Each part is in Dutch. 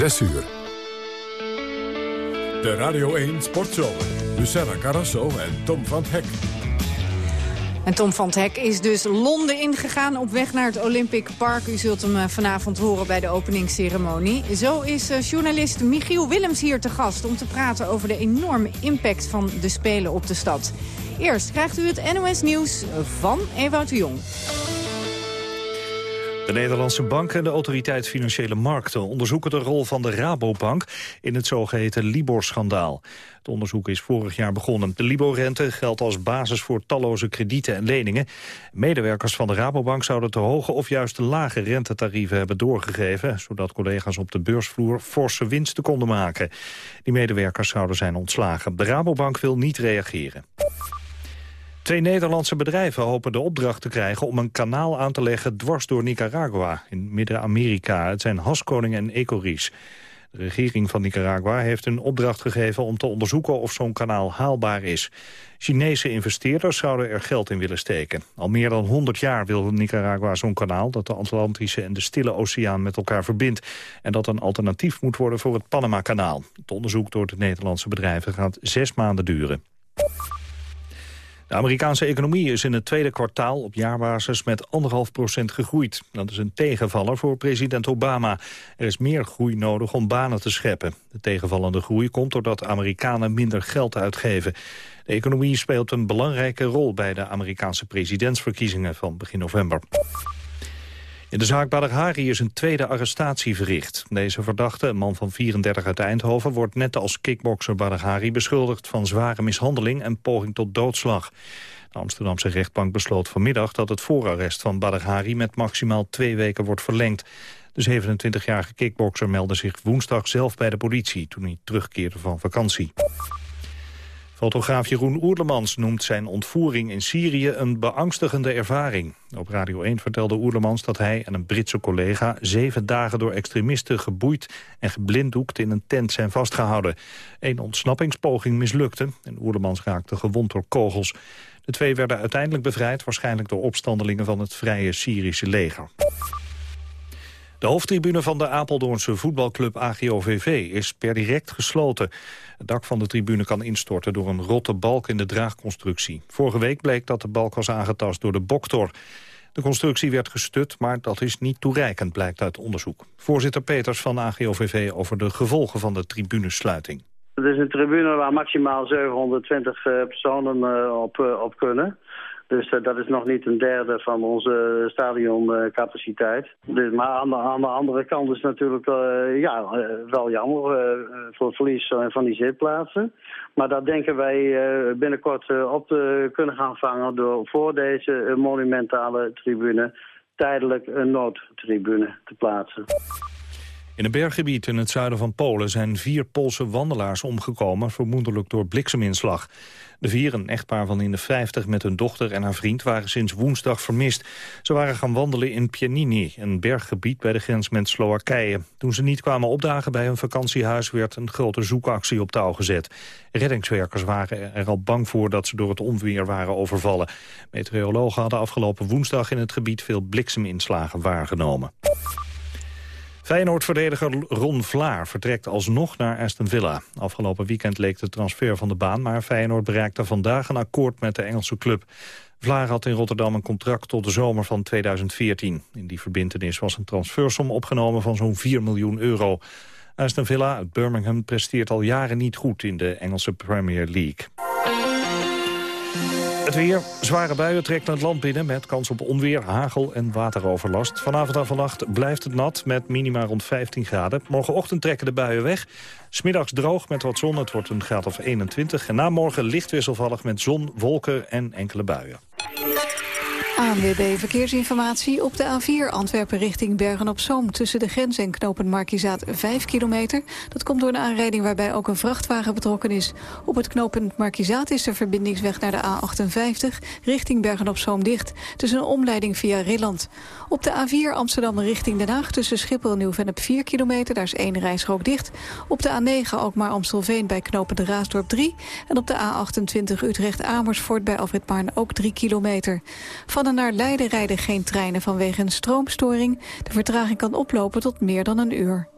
6 uur. De Radio 1 Sportshow. Luciana Carrasso en Tom van Hek. En Tom van Hek is dus Londen ingegaan op weg naar het Olympic Park. U zult hem eh, vanavond horen bij de openingsceremonie. Zo is eh, journalist Michiel Willems hier te gast... om te praten over de enorme impact van de Spelen op de stad. Eerst krijgt u het NOS Nieuws van Ewout de Jong. De Nederlandse Bank en de Autoriteit Financiële Markten onderzoeken de rol van de Rabobank in het zogeheten Libor-schandaal. Het onderzoek is vorig jaar begonnen. De Libor-rente geldt als basis voor talloze kredieten en leningen. Medewerkers van de Rabobank zouden te hoge of juist te lage rentetarieven hebben doorgegeven, zodat collega's op de beursvloer forse winsten konden maken. Die medewerkers zouden zijn ontslagen. De Rabobank wil niet reageren. Twee Nederlandse bedrijven hopen de opdracht te krijgen om een kanaal aan te leggen dwars door Nicaragua in Midden-Amerika. Het zijn Haskoning en Ecoris. De regering van Nicaragua heeft een opdracht gegeven om te onderzoeken of zo'n kanaal haalbaar is. Chinese investeerders zouden er geld in willen steken. Al meer dan 100 jaar wil Nicaragua zo'n kanaal dat de Atlantische en de Stille Oceaan met elkaar verbindt. En dat een alternatief moet worden voor het Panama-kanaal. Het onderzoek door de Nederlandse bedrijven gaat zes maanden duren. De Amerikaanse economie is in het tweede kwartaal op jaarbasis met anderhalf procent gegroeid. Dat is een tegenvaller voor president Obama. Er is meer groei nodig om banen te scheppen. De tegenvallende groei komt doordat Amerikanen minder geld uitgeven. De economie speelt een belangrijke rol bij de Amerikaanse presidentsverkiezingen van begin november. In de zaak Badr Hari is een tweede arrestatie verricht. Deze verdachte, een man van 34 uit Eindhoven... wordt net als kickbokser Badr Hari beschuldigd van zware mishandeling... en poging tot doodslag. De Amsterdamse rechtbank besloot vanmiddag dat het voorarrest van Badr Hari... met maximaal twee weken wordt verlengd. De 27-jarige kickbokser meldde zich woensdag zelf bij de politie... toen hij terugkeerde van vakantie. Fotograaf Jeroen Oerlemans noemt zijn ontvoering in Syrië een beangstigende ervaring. Op Radio 1 vertelde Oerlemans dat hij en een Britse collega... zeven dagen door extremisten geboeid en geblinddoekt in een tent zijn vastgehouden. Een ontsnappingspoging mislukte en Oerlemans raakte gewond door kogels. De twee werden uiteindelijk bevrijd, waarschijnlijk door opstandelingen van het Vrije Syrische leger. De hoofdtribune van de Apeldoornse voetbalclub AGOVV is per direct gesloten. Het dak van de tribune kan instorten door een rotte balk in de draagconstructie. Vorige week bleek dat de balk was aangetast door de boktor. De constructie werd gestut, maar dat is niet toereikend, blijkt uit onderzoek. Voorzitter Peters van AGOVV over de gevolgen van de tribunesluiting. Het is een tribune waar maximaal 720 eh, personen eh, op, eh, op kunnen. Dus uh, dat is nog niet een derde van onze stadioncapaciteit. dus, maar aan de, andere kant is natuurlijk uh, ja, wel jammer voor het verlies van die zitplaatsen. Maar dat denken wij binnenkort op te kunnen gaan vangen... door voor deze monumentale tribune tijdelijk een noodtribune te plaatsen. In een berggebied in het zuiden van Polen zijn vier Poolse wandelaars omgekomen, vermoedelijk door blikseminslag. De vier, een echtpaar van in de 50 met hun dochter en haar vriend, waren sinds woensdag vermist. Ze waren gaan wandelen in Pianini, een berggebied bij de grens met Slowakije. Toen ze niet kwamen opdagen bij hun vakantiehuis werd een grote zoekactie op touw gezet. Reddingswerkers waren er al bang voor dat ze door het onweer waren overvallen. Meteorologen hadden afgelopen woensdag in het gebied veel blikseminslagen waargenomen. Feyenoord-verdediger Ron Vlaar vertrekt alsnog naar Aston Villa. Afgelopen weekend leek de transfer van de baan... maar Feyenoord bereikte vandaag een akkoord met de Engelse club. Vlaar had in Rotterdam een contract tot de zomer van 2014. In die verbindenis was een transfersom opgenomen van zo'n 4 miljoen euro. Aston Villa uit Birmingham presteert al jaren niet goed in de Engelse Premier League. Het weer. Zware buien trekken het land binnen met kans op onweer, hagel en wateroverlast. Vanavond en vannacht blijft het nat met minima rond 15 graden. Morgenochtend trekken de buien weg. Smiddags droog met wat zon, het wordt een graad of 21. En na morgen licht wisselvallig met zon, wolken en enkele buien. ANWB Verkeersinformatie op de A4 Antwerpen richting Bergen-op-Zoom... tussen de grens en knopen Markizaat 5 kilometer. Dat komt door een aanrijding waarbij ook een vrachtwagen betrokken is. Op het knooppunt Markizaat is de verbindingsweg naar de A58... richting Bergen-op-Zoom dicht. tussen een omleiding via Rilland. Op de A4 Amsterdam richting Den Haag tussen Schiphol en Nieuw-Vennep 4 kilometer. Daar is één rijstrook dicht. Op de A9 ook maar Amstelveen bij knopen de Raasdorp 3. En op de A28 Utrecht-Amersfoort bij Alfred Maarn ook 3 kilometer. Van naar Leiden rijden geen treinen vanwege een stroomstoring. De vertraging kan oplopen tot meer dan een uur.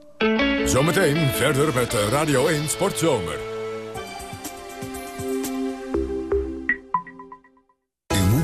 Zometeen verder met Radio 1 Sportzomer.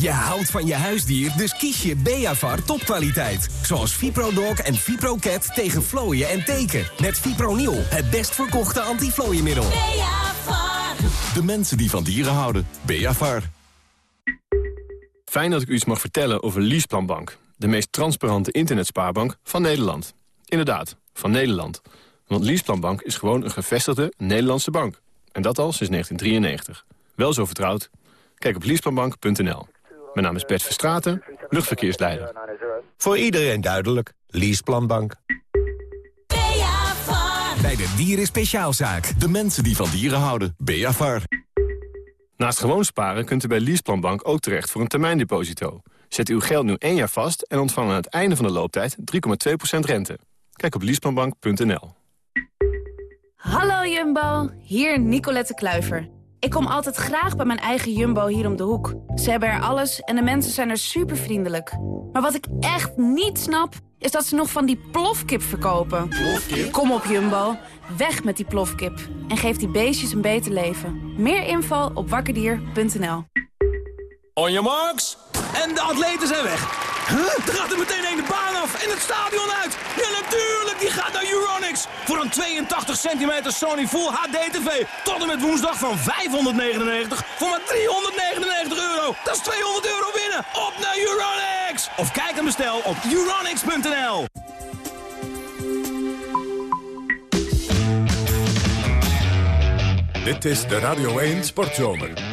Je houdt van je huisdier, dus kies je Beavar topkwaliteit. Zoals ViproDog en ViproCat tegen vlooien en teken. Met Fipronil, het best verkochte antiflooienmiddel. Beavar. De mensen die van dieren houden. Beavar. Fijn dat ik u iets mag vertellen over Leaseplanbank. De meest transparante internetspaarbank van Nederland. Inderdaad, van Nederland. Want Leaseplanbank is gewoon een gevestigde Nederlandse bank. En dat al sinds 1993. Wel zo vertrouwd? Kijk op leaseplanbank.nl. Mijn naam is Bert Verstraten, luchtverkeersleider. Voor iedereen duidelijk, Leaseplanbank. Bij de Dieren Speciaalzaak. De mensen die van dieren houden. Beavar. Naast gewoon sparen kunt u bij Leaseplanbank ook terecht voor een termijndeposito. Zet uw geld nu één jaar vast en ontvang aan het einde van de looptijd 3,2% rente. Kijk op leaseplanbank.nl. Hallo Jumbo, hier Nicolette Kluiver. Ik kom altijd graag bij mijn eigen Jumbo hier om de hoek. Ze hebben er alles en de mensen zijn er super vriendelijk. Maar wat ik echt niet snap, is dat ze nog van die plofkip verkopen. Kom op Jumbo, weg met die plofkip. En geef die beestjes een beter leven. Meer info op wakkerdier.nl On your marks. En de atleten zijn weg. Huh? Er gaat er meteen een de baan af en het stadion uit. Ja, natuurlijk, die gaat naar Euronics. Voor een 82 centimeter Sony Full HD TV. Tot en met woensdag van 599 voor maar 399 euro. Dat is 200 euro winnen. Op naar Euronics. Of kijk en bestel op euronics.nl. Dit is de Radio 1 Sportzomer.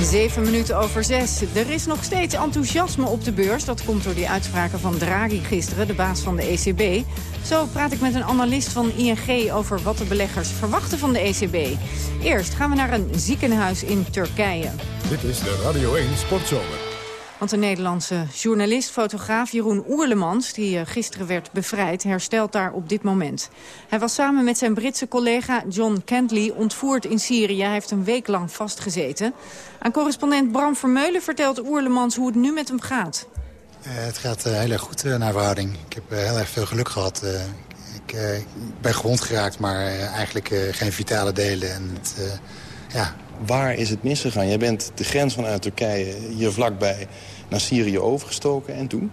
Zeven minuten over zes. Er is nog steeds enthousiasme op de beurs. Dat komt door die uitspraken van Draghi gisteren, de baas van de ECB. Zo praat ik met een analist van ING over wat de beleggers verwachten van de ECB. Eerst gaan we naar een ziekenhuis in Turkije. Dit is de Radio 1 Sportzomer. Want de Nederlandse journalist, fotograaf Jeroen Oerlemans... die eh, gisteren werd bevrijd, herstelt daar op dit moment. Hij was samen met zijn Britse collega John Kentley ontvoerd in Syrië. Hij heeft een week lang vastgezeten. Aan correspondent Bram Vermeulen vertelt Oerlemans hoe het nu met hem gaat. Uh, het gaat uh, heel erg goed naar verhouding. Ik heb heel erg veel geluk gehad. ik ben gewond geraakt, maar eigenlijk geen vitale delen. En het, ja, Waar is het misgegaan? Jij bent de grens vanuit Turkije hier vlakbij naar Syrië overgestoken en toen?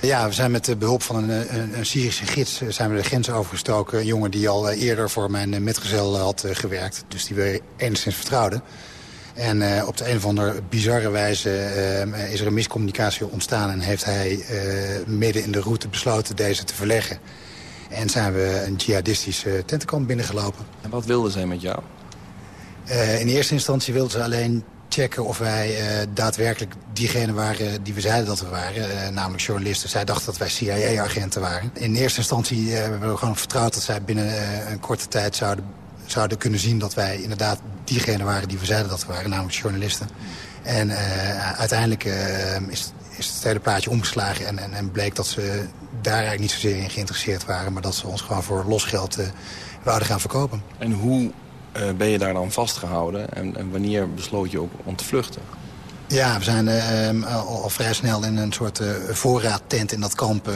Ja, we zijn met de behulp van een, een, een, Syrische gids eh, zijn we de grens overgestoken. Een jongen die al eh, eerder voor mijn eh, metgezel had gewerkt. Dus die we enigszins vertrouwden. En uh, op de een of andere bizarre wijze uh, is er een miscommunicatie ontstaan... en heeft hij uh, midden in de route besloten deze te verleggen. En zijn we een jihadistische tentenkamp binnengelopen. En wat wilden zij met jou? Uh, in eerste instantie wilden ze alleen checken of wij uh, daadwerkelijk diegene waren die we zeiden dat we waren. Uh, namelijk journalisten. Zij dachten dat wij CIA-agenten waren. In eerste instantie hebben we gewoon vertrouwd dat zij binnen een korte tijd zouden, zouden kunnen zien... dat wij inderdaad diegene waren die we zeiden dat we waren. Namelijk journalisten. En uiteindelijk is, is het hele plaatje omgeslagen en, en, en, bleek dat ze daar eigenlijk niet zozeer in geïnteresseerd waren... maar dat ze ons gewoon voor losgeld wouden gaan verkopen. En hoe ben je daar dan vastgehouden? En, en, wanneer besloot je ook om te vluchten? Ja, we zijn uh, al, al, vrij snel in een soort uh, voorraadtent in dat kamp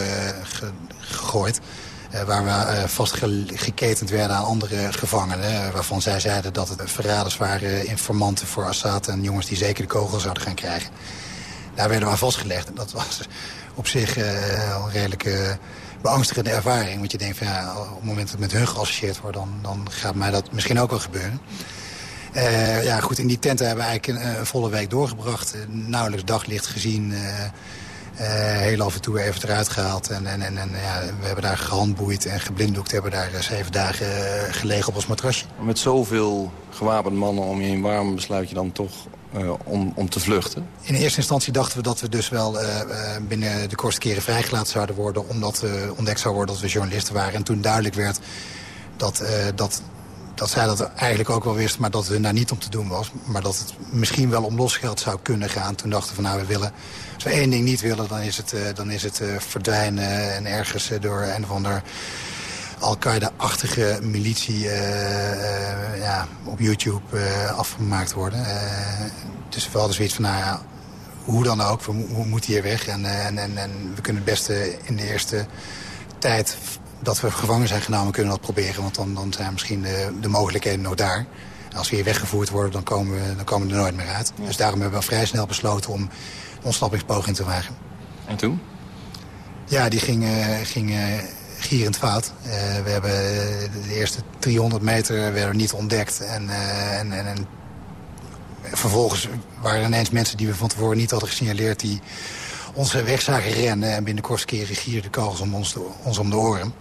ge gegooid. waar we vastgeketend werden aan andere gevangenen. waarvan zij zeiden dat het verraders waren, informanten voor Assad... en jongens die zeker de kogel zouden gaan krijgen. Daar werden we aan vastgelegd. En dat was op zich een redelijke beangstigende ervaring. Want je denkt, van, ja, op het moment dat met hun geassocieerd word... dan, dan gaat mij dat misschien ook wel gebeuren. Uh, ja, goed, in die tenten hebben we eigenlijk een, een volle week doorgebracht. Uh, nauwelijks daglicht gezien. Uh, heel af en toe even eruit gehaald. En, en, en, en ja, we hebben daar gehandboeid en geblinddoekt. hebben daar zeven dagen gelegen op ons matrasje. Met zoveel gewapende mannen om je heen, waarom besluit je dan toch uh, om, om te vluchten? In eerste instantie dachten we dat we dus wel uh, binnen de kortste keren vrijgelaten zouden worden... omdat uh, ontdekt zou worden dat we journalisten waren. En toen duidelijk werd dat, dat dat zij dat eigenlijk ook wel wisten, maar dat het daar niet om te doen was. Maar dat het misschien wel om losgeld zou kunnen gaan. Toen dachten we, nou, we willen... Als we één ding niet willen, dan is het, dan is het verdwijnen en ergens door een of ander Al-Qaeda-achtige militie ja, op YouTube afgemaakt worden. dus we hadden zoiets van, nou ja, hoe dan ook, we, we moeten hier weg. En, en, en, en we kunnen het beste in de eerste tijd dat we gevangen zijn genomen kunnen dat proberen. Want dan, dan zijn misschien de, de mogelijkheden nog daar. En als we hier weggevoerd worden, dan komen we, dan komen we er nooit meer uit. Dus daarom hebben we vrij snel besloten om een ontsnappingspoging te wagen. En toen? Ja, die ging, uh, ging uh, gierend fout. Uh, we hebben de eerste 300 meter werden niet ontdekt. En, en, en, en, vervolgens waren er ineens mensen die we van tevoren niet hadden gesignaleerd... die onze weg zagen rennen. En binnenkort keren de kogels om ons, ons om de oren.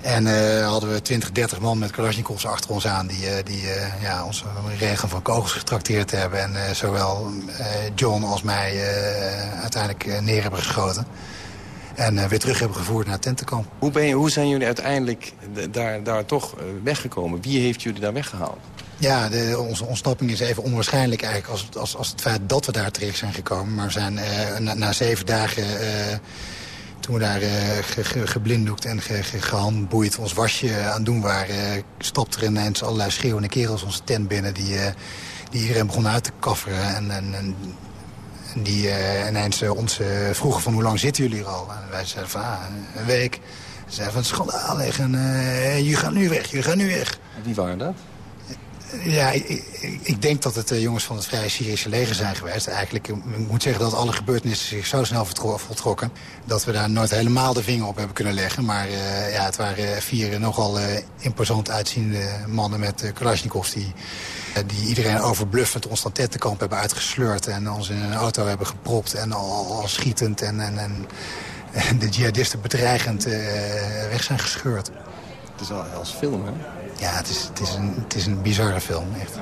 En hadden we 20, 30 man met Kalashnikovs achter ons aan... die, uh, die ja, ons regen van kogels getrakteerd hebben. En zowel John als mij uiteindelijk neer hebben geschoten. En weer terug hebben gevoerd naar het tentenkamp. Hoe, ben je, hoe zijn jullie uiteindelijk daar, daar toch weggekomen? Wie heeft jullie daar weggehaald? Ja, de, onze ontsnapping is even onwaarschijnlijk eigenlijk als, als, als het feit dat we daar terecht zijn gekomen. Maar we zijn uh, na, na, zeven dagen, toen we daar ge, ge, geblinddoekt en ge, gehandboeid ons wasje aan doen waren... stapte er ineens allerlei schreeuwende kerels onze tent binnen die, die iedereen begonnen uit te kafferen. En, en, en, en die ineens ons vroegen van hoe lang zitten jullie hier al? En wij zeiden van ah, een week. Ze zeiden van schandaal en jullie gaan nu weg, jullie gaan nu weg. En wie waren dat? Ja, ik, ik, denk dat het uh, jongens van het Vrije Syrische leger zijn geweest. Eigenlijk, ik moet zeggen dat alle gebeurtenissen zich zo snel voltrokken... dat we daar nooit helemaal de vinger op hebben kunnen leggen. Maar uh, ja, het waren vier nogal imposant uitziende mannen met uh, Kalashnikovs... die, die iedereen overbluffend ons dan tentenkamp hebben uitgesleurd... en ons in een auto hebben gepropt en al, al schietend en, en, en, de jihadisten bedreigend weg zijn gescheurd. Het is wel als film, hè? Ja, het is, het is, een, het is een bizarre film, echt.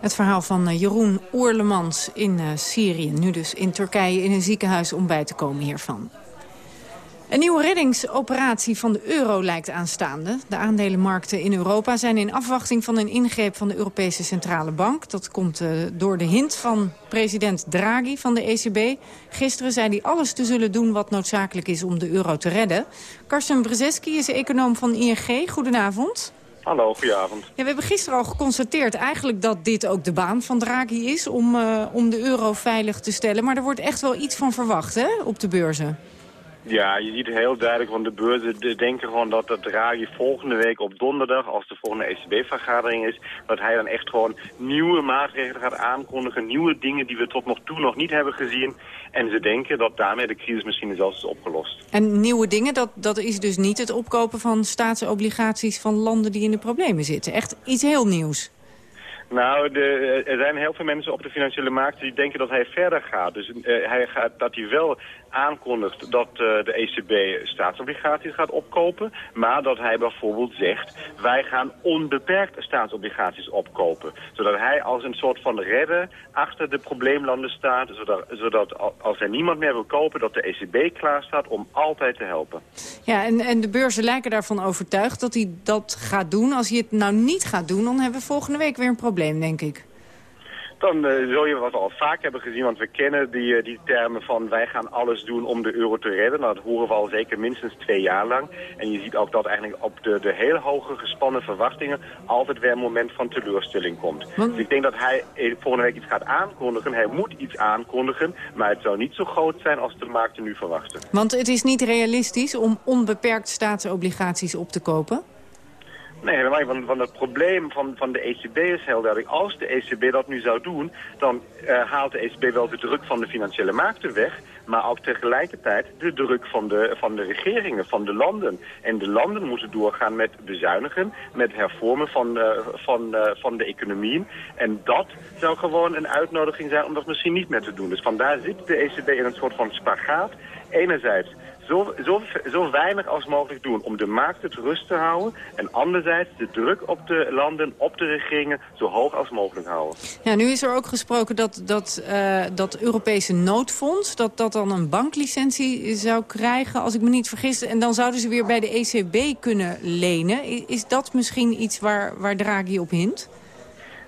Het verhaal van uh, Jeroen Oerlemans in uh, Syrië. Nu dus in Turkije in een ziekenhuis om bij te komen hiervan. Een nieuwe reddingsoperatie van de euro lijkt aanstaande. De aandelenmarkten in Europa zijn in afwachting van een ingreep van de Europese Centrale Bank. Dat komt uh, door de hint van president Draghi van de ECB. Gisteren zei hij alles te zullen doen wat noodzakelijk is om de euro te redden. Karsten Brzeski is econoom van ING. Goedenavond. Hallo, goedenavond. Ja, we hebben gisteren al geconstateerd eigenlijk dat dit ook de baan van Draghi is... om, uh, om de euro veilig te stellen. Maar er wordt echt wel iets van verwacht hè, op de beurzen. Ja, je ziet heel duidelijk, want de beurzen denken gewoon dat de Draghi volgende week op donderdag, als de volgende ECB-vergadering is, dat hij dan echt gewoon nieuwe maatregelen gaat aankondigen, nieuwe dingen die we tot nog toe nog niet hebben gezien. En ze denken dat daarmee de crisis misschien zelfs is opgelost. En nieuwe dingen, dat, dat is dus niet het opkopen van staatsobligaties van landen die in de problemen zitten. Echt iets heel nieuws. Nou, de, er zijn heel veel mensen op de financiële markt die denken dat hij verder gaat. Dus uh, hij gaat, dat hij wel aankondigt dat uh, de ECB staatsobligaties gaat opkopen. Maar dat hij bijvoorbeeld zegt, wij gaan onbeperkt staatsobligaties opkopen. Zodat hij als een soort van redder achter de probleemlanden staat. Zodat, zodat als er niemand meer wil kopen, dat de ECB klaar staat om altijd te helpen. Ja, en, en de beurzen lijken daarvan overtuigd dat hij dat gaat doen. Als hij het nou niet gaat doen, dan hebben we volgende week weer een probleem, denk ik dan uh, zul je wat we al vaak hebben gezien, want we kennen die, uh, die termen van wij gaan alles doen om de euro te redden. Nou, dat horen we al zeker minstens twee jaar lang. En je ziet ook dat eigenlijk op de, de heel hoge gespannen verwachtingen altijd weer een moment van teleurstelling komt. Dus ik denk dat hij eh, volgende week iets gaat aankondigen. Hij moet iets aankondigen, maar het zou niet zo groot zijn als de markten nu verwachten. Want het is niet realistisch om onbeperkt staatsobligaties op te kopen? Nee, helemaal niet. Want, het probleem van, van de ECB is heel duidelijk. Als de ECB dat nu zou doen, dan uh, haalt de ECB wel de druk van de financiële markten weg maar ook tegelijkertijd de druk van de, van de regeringen, van de landen. En de landen moeten doorgaan met bezuinigen, met hervormen van, uh, van, uh, van de economieën. En dat zou gewoon een uitnodiging zijn om dat misschien niet meer te doen. Dus vandaar zit de ECB in een soort van spagaat. Enerzijds zo, zo, zo weinig als mogelijk doen om de markten te rust te houden. En anderzijds de druk op de landen, op de regeringen, zo hoog als mogelijk houden. Ja, nu is er ook gesproken dat dat, uh, dat Europese noodfonds... dat dat dan een banklicentie zou krijgen, als ik me niet vergis. En dan zouden ze weer bij de ECB kunnen lenen. Is dat misschien iets waar, waar Draghi op hint?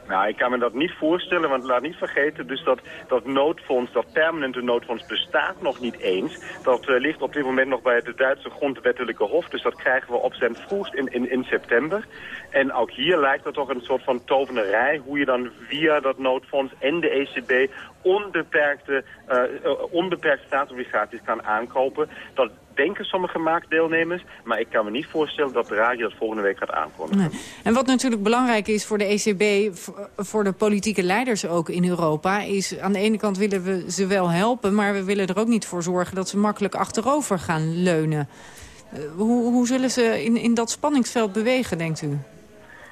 Nou, ik kan me dat niet voorstellen, want laat niet vergeten... dus dat, dat noodfonds, dat permanente noodfonds bestaat nog niet eens. Dat uh, ligt op dit moment nog bij het Duitse grondwettelijke hof. Dus dat krijgen we op zijn vroegst in, in, in september. En ook hier lijkt er toch een soort van tovenerij... hoe je dan via dat noodfonds en de ECB onbeperkte, uh, onbeperkte staatsobligaties kan aankopen. Dat denken sommige marktdeelnemers. Maar ik kan me niet voorstellen dat de radio dat volgende week gaat aankondigen. En wat natuurlijk belangrijk is voor de ECB, voor de politieke leiders ook in Europa... is aan de ene kant willen we ze wel helpen... maar we willen er ook niet voor zorgen dat ze makkelijk achterover gaan leunen. Uh, hoe, hoe zullen ze in, in dat spanningsveld bewegen, denkt u?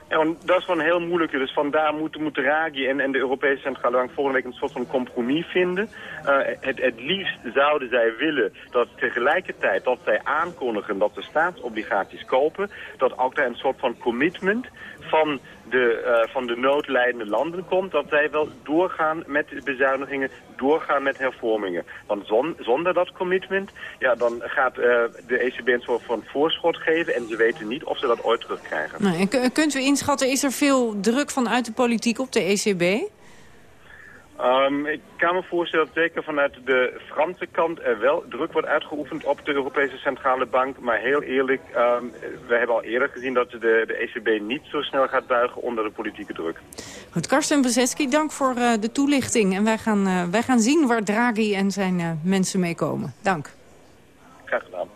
Ja, dat is gewoon heel moeilijk. Dus vandaar moeten, moeten Draghi en, en de Europese Centrale Bank volgende week een soort van compromis vinden. Uh, het, het liefst zouden zij willen dat tegelijkertijd dat zij aankondigen dat ze staatsobligaties kopen, dat ook daar een soort van commitment van de, uh, van de noodlijdende landen komt, dat zij wel doorgaan met bezuinigingen, doorgaan met hervormingen. Want zon, zonder dat commitment, ja, dan gaat uh, de ECB een soort van voorschot geven en ze weten niet of ze dat ooit terugkrijgen. Nee, en kunt u inschatten, is er veel druk vanuit de politiek op de ECB? Um, ik kan me voorstellen dat zeker vanuit de Franse kant er wel druk wordt uitgeoefend op de Europese Centrale Bank. Maar heel eerlijk, um, we hebben al eerder gezien dat de, de ECB niet zo snel gaat buigen onder de politieke druk. Goed, Karsten Brzeski, dank voor uh, de toelichting. En wij gaan, uh, wij gaan zien waar Draghi en zijn uh, mensen mee komen. Dank. Graag gedaan.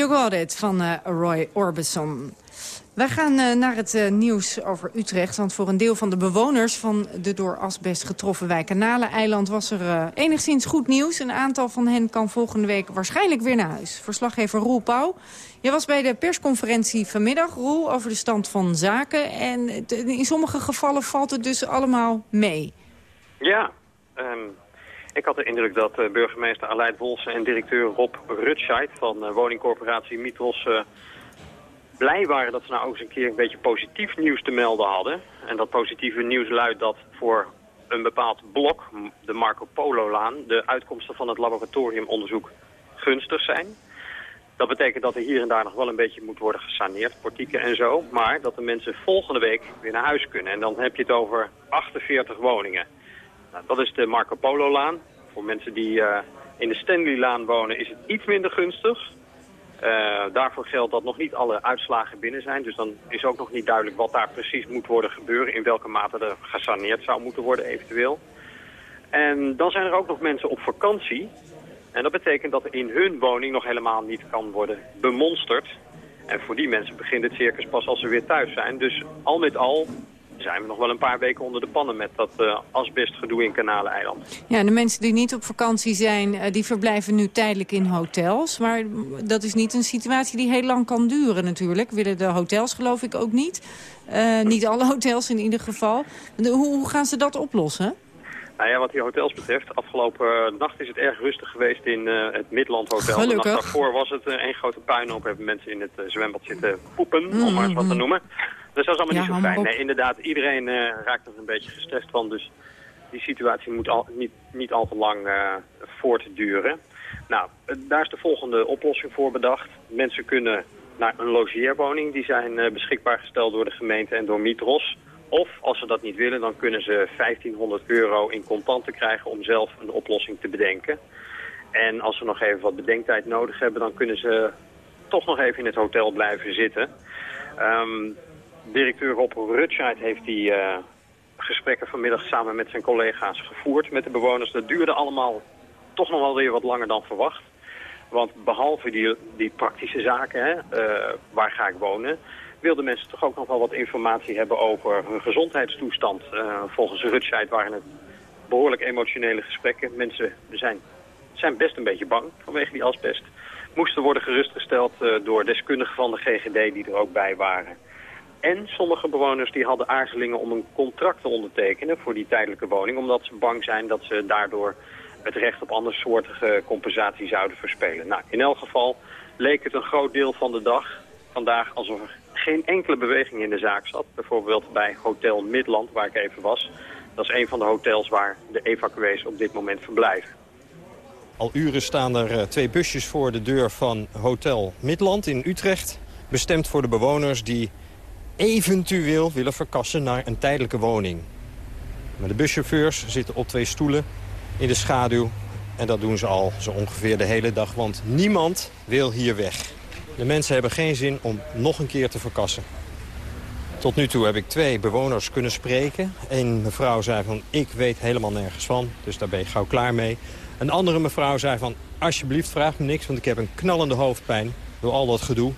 You Got It van eh, Roy Orbison. Wij gaan eh, naar het eh, nieuws over Utrecht. Want voor een deel van de bewoners van de door asbest getroffen wijk Kanalen-eiland... was er enigszins goed nieuws. Een aantal van hen kan volgende week waarschijnlijk weer naar huis. Verslaggever Roel Pauw. Je was bij de persconferentie vanmiddag, Roel, over de stand van zaken. En in sommige gevallen valt het dus allemaal mee. Ja, ehm, ik had de indruk dat eh, burgemeester Aleid Wolsen en directeur Rob Rutscheid van eh, woningcorporatie Mitros eh, blij waren dat ze nou eens een keer een beetje positief nieuws te melden hadden. En dat positieve nieuws luidt dat voor een bepaald blok, de Marco Polo-laan, de uitkomsten van het laboratoriumonderzoek gunstig zijn. Dat betekent dat er hier en daar nog wel een beetje moet worden gesaneerd, portieken en zo. Maar dat de mensen volgende week weer naar huis kunnen. En dan heb je het over 48 woningen. Nou, dat is de Marco Polo-laan. Voor mensen die eh, in de Stanley-laan wonen is het iets minder gunstig. Eh, daarvoor geldt dat nog niet alle uitslagen binnen zijn. Dus dan is ook nog niet duidelijk wat daar precies moet worden gebeuren. In welke mate er gesaneerd zou moeten worden eventueel. En dan zijn er ook nog mensen op vakantie. En dat betekent dat in hun woning nog helemaal niet kan worden bemonsterd. En voor die mensen begint het circus pas als ze weer thuis zijn. Dus al met al zijn we nog wel een paar weken onder de pannen met dat eh, asbestgedoe in Kanaleneiland. Ja, de mensen die niet op vakantie zijn, eh, die verblijven nu tijdelijk in hotels. Maar dat is niet een situatie die heel lang kan duren natuurlijk. Willen de hotels geloof ik ook niet. Eh, niet alle hotels in ieder geval. De- Hoe, hoe gaan ze dat oplossen? Nou ja, wat die hotels betreft, afgelopen nacht is het erg rustig geweest in het Midland Hotel. De Gelukkig. nacht daarvoor was het één grote puinhoop. Hebben mensen in het zwembad zitten poepen, om Mm, maar eens wat te noemen. Dus dat is allemaal Ja, niet zo fijn. Nee, inderdaad, iedereen eh, raakt er een beetje gestrest van. Dus die situatie moet al, niet, niet al te lang eh, voortduren. Nou, eh, daar is de volgende oplossing voor bedacht. Mensen kunnen naar een logeerwoning. Die zijn beschikbaar gesteld door de gemeente en door Mitros. Of als ze dat niet willen, dan kunnen ze 1500 euro in contanten krijgen om zelf een oplossing te bedenken. En als ze nog even wat bedenktijd nodig hebben, dan kunnen ze toch nog even in het hotel blijven zitten. Ehm, directeur Rob Rutscheid heeft die eh, gesprekken vanmiddag samen met zijn collega's gevoerd met de bewoners. Dat duurde allemaal toch nog wel weer wat langer dan verwacht. Want behalve die, die praktische zaken, hè, eh, waar ga ik wonen, wilden mensen toch ook nog wel wat informatie hebben over hun gezondheidstoestand. Eh, volgens Rutscheid waren het behoorlijk emotionele gesprekken. Mensen zijn, zijn best een beetje bang vanwege die asbest. Moesten worden gerustgesteld eh, door deskundigen van de GGD die er ook bij waren. En sommige bewoners die hadden aarzelingen om een contract te ondertekenen voor die tijdelijke woning. Omdat ze bang zijn dat ze daardoor het recht op andersoortige compensatie zouden verspelen. Nou, in elk geval leek het een groot deel van de dag vandaag alsof er geen enkele beweging in de zaak zat. Bijvoorbeeld bij Hotel Midland, waar ik even was. Dat is een van de hotels waar de evacuees op dit moment verblijven. Al uren staan er eh, twee busjes voor de deur van Hotel Midland in Utrecht. Bestemd voor de bewoners die eventueel willen verkassen naar een tijdelijke woning. Maar de buschauffeurs zitten op twee stoelen in de schaduw. En dat doen ze al zo ongeveer de hele dag, want niemand wil hier weg. De mensen hebben geen zin om nog een keer te verkassen. Tot nu toe heb ik twee bewoners kunnen spreken. Een mevrouw zei van, ik weet helemaal nergens van, dus daar ben je gauw klaar mee. Een andere mevrouw zei van, alsjeblieft vraag me niks, want ik heb een knallende hoofdpijn door al dat gedoe.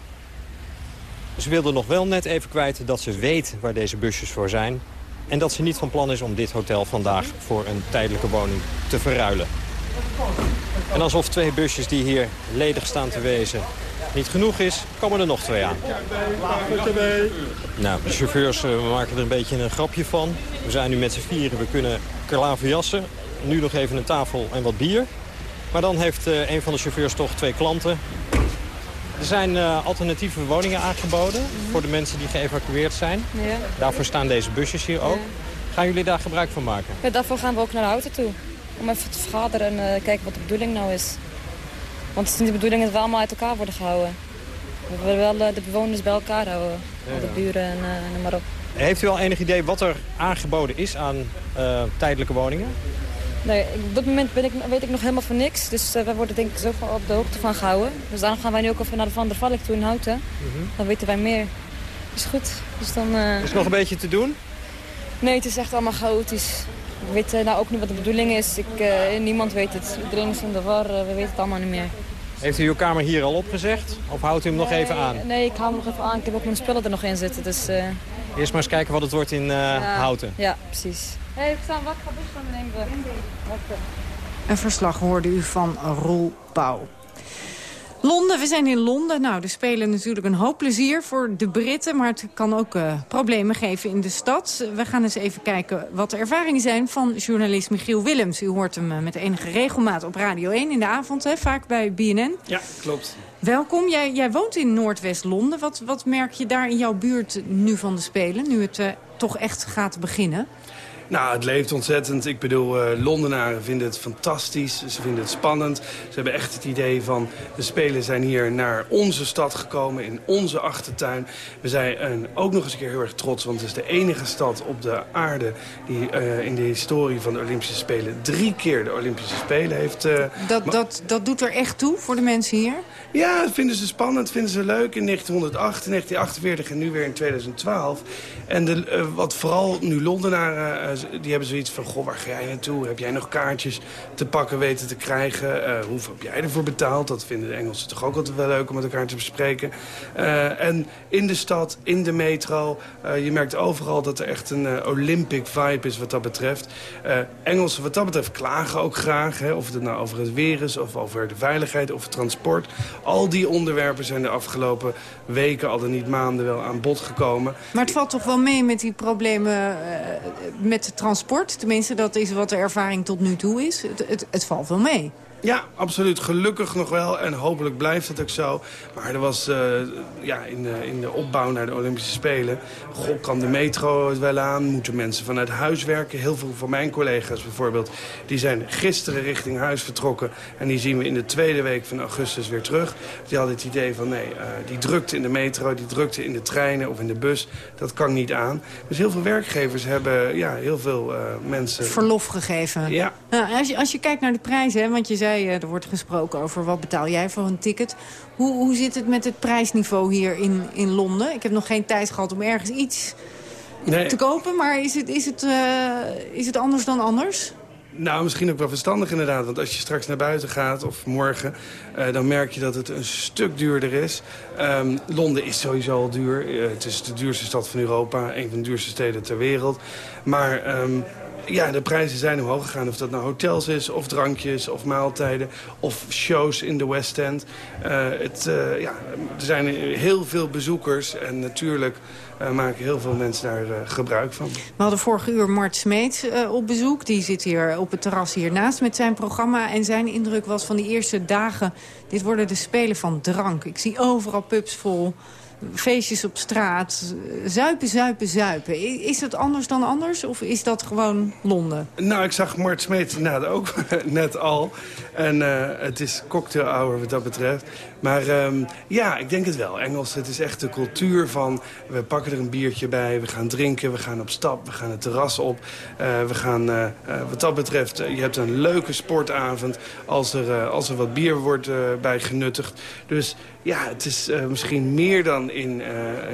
Ze wilde nog wel net even kwijt dat ze weet waar deze busjes voor zijn. En dat ze niet van plan is om dit hotel vandaag voor een tijdelijke woning te verruilen. En alsof twee busjes die hier ledig staan te wezen niet genoeg is, komen er nog twee aan. Nou, de chauffeurs eh, maken er een beetje een grapje van. We zijn nu met z'n vieren, we kunnen klaverjassen. Nu nog even een tafel en wat bier. Maar dan heeft eh, een van de chauffeurs toch twee klanten. Er zijn eh, alternatieve woningen aangeboden voor de mensen die geëvacueerd zijn. Ja. Daarvoor staan deze busjes hier ook. Gaan jullie daar gebruik van maken? Ja, daarvoor gaan we ook naar de auto toe. Om even te vergaderen en eh, kijken wat de bedoeling nou is. Want het is niet de bedoeling dat we allemaal uit elkaar worden gehouden. We willen wel eh, de bewoners bij elkaar houden. Ja, De buren en noem maar op. Heeft u al enig idee wat er aangeboden is aan tijdelijke woningen? Nee, op dit moment ben ik, weet ik nog helemaal van niks. Dus eh, wij worden denk ik zo van op de hoogte van gehouden. Dus daarom gaan wij nu ook even naar de Van der Valk toe in Houten. Dan weten wij meer. Is goed. Dus dan... eh, Is er nog een beetje te doen? Nee, het is echt allemaal chaotisch. Ik weet nou ook niet wat de bedoeling is. Ik, eh, niemand weet het. Iedereen is in de war. we weten het allemaal niet meer. Heeft u uw kamer hier al opgezegd? Of houdt u hem nog even aan? Nee, ik hou hem nog even aan. Ik heb ook mijn spullen er nog in zitten. Dus, Eerst maar eens kijken wat het wordt in ja. Houten. Ja, precies. Hé, hey, wat gaat van de. Een verslag hoorde u van Roel Pauw. Londen, we zijn in Londen. Nou, er spelen natuurlijk een hoop plezier voor de Britten... maar het kan ook eh, problemen geven in de stad. We gaan eens even kijken wat de ervaringen zijn van journalist Michiel Willems. U hoort hem eh, met enige regelmaat op Radio 1 in de avond, hè, vaak bij BNN. Ja, klopt. Welkom, jij, jij woont in Noordwest-Londen. Wat, wat merk je daar in jouw buurt nu van de Spelen, nu het eh, toch echt gaat beginnen? Nou, het leeft ontzettend. Ik bedoel, uh, Londenaren vinden het fantastisch. Ze vinden het spannend. Ze hebben echt het idee van... de Spelen zijn hier naar onze stad gekomen, in onze achtertuin. We zijn uh, ook nog eens een keer heel erg trots... want het is de enige stad op de aarde... die uh, in de historie van de Olympische Spelen... drie keer de Olympische Spelen heeft... dat, dat, dat doet er echt toe voor de mensen hier? Ja, dat vinden ze spannend, vinden ze leuk. In 1908, 1948 en nu weer in 2012. En de, wat vooral nu Londenaren die hebben zoiets van, goh, waar ga jij naartoe? Heb jij nog kaartjes te pakken weten te krijgen? Uh, hoeveel heb jij ervoor betaald? Dat vinden de Engelsen toch ook altijd wel leuk om met elkaar te bespreken. Uh, en in de stad, in de metro, uh, je merkt overal dat er echt een Olympic vibe is wat dat betreft. Engelsen wat dat betreft klagen ook graag, hè, of het nou over het weer is, of over de veiligheid, of het transport. Al die onderwerpen zijn de afgelopen weken, al dan niet maanden, wel aan bod gekomen. Maar het valt toch wel mee met die problemen met de transport. Tenminste, dat is wat de ervaring tot nu toe is. Het, het, het valt wel mee. Ja, absoluut. Gelukkig nog wel. En hopelijk blijft het ook zo. Maar er was uh, ja, in, de, in de opbouw naar de Olympische Spelen... Goh, kan de metro het wel aan? Moeten mensen vanuit huis werken? Heel veel van mijn collega's bijvoorbeeld... die zijn gisteren richting huis vertrokken. En die zien we in de tweede week van augustus weer terug. Die hadden het idee van nee, uh, die drukte in de metro... die drukte in de treinen of in de bus. Dat kan niet aan. Dus heel veel werkgevers hebben ja, heel veel uh, mensen... Verlof gegeven. Ja. Nou, als, je, als je kijkt naar de prijzen, want je zei er wordt gesproken over wat betaal jij voor een ticket. Hoe, hoe zit het met het prijsniveau hier in, in Londen? Ik heb nog geen tijd gehad om ergens iets nee. te kopen. Maar is het, is, het, uh, is het anders dan anders? Nou, misschien ook wel verstandig inderdaad. Want als je straks naar buiten gaat, of morgen... Uh, dan merk je dat het een stuk duurder is. Um, Londen is sowieso al duur. Uh, het is de duurste stad van Europa. Een van de duurste steden ter wereld. Maar... Um, ja, de prijzen zijn omhoog gegaan. Of dat nou hotels is, of drankjes, of maaltijden, of shows in de West End. Uh, het, uh, ja, er zijn heel veel bezoekers en natuurlijk uh, maken heel veel mensen daar gebruik van. We hadden vorige uur Mart Smeets op bezoek. Die zit hier op het terras hiernaast met zijn programma. En zijn indruk was van die eerste dagen... dit worden de spelen van drank. Ik zie overal pubs vol feestjes op straat, zuipen, zuipen, zuipen. Is het anders dan anders of is dat gewoon Londen? Nou, ik zag Mart Smeet nou, ook net al. En uh, het is cocktail hour wat dat betreft. Maar um, ja, ik denk het wel. Engels, het is echt de cultuur van... we pakken er een biertje bij, we gaan drinken, we gaan op stap... we gaan het terras op. Uh, we gaan, uh, wat dat betreft, je hebt een leuke sportavond... als er, als er wat bier wordt bij genuttigd. Dus ja, het is misschien meer dan in,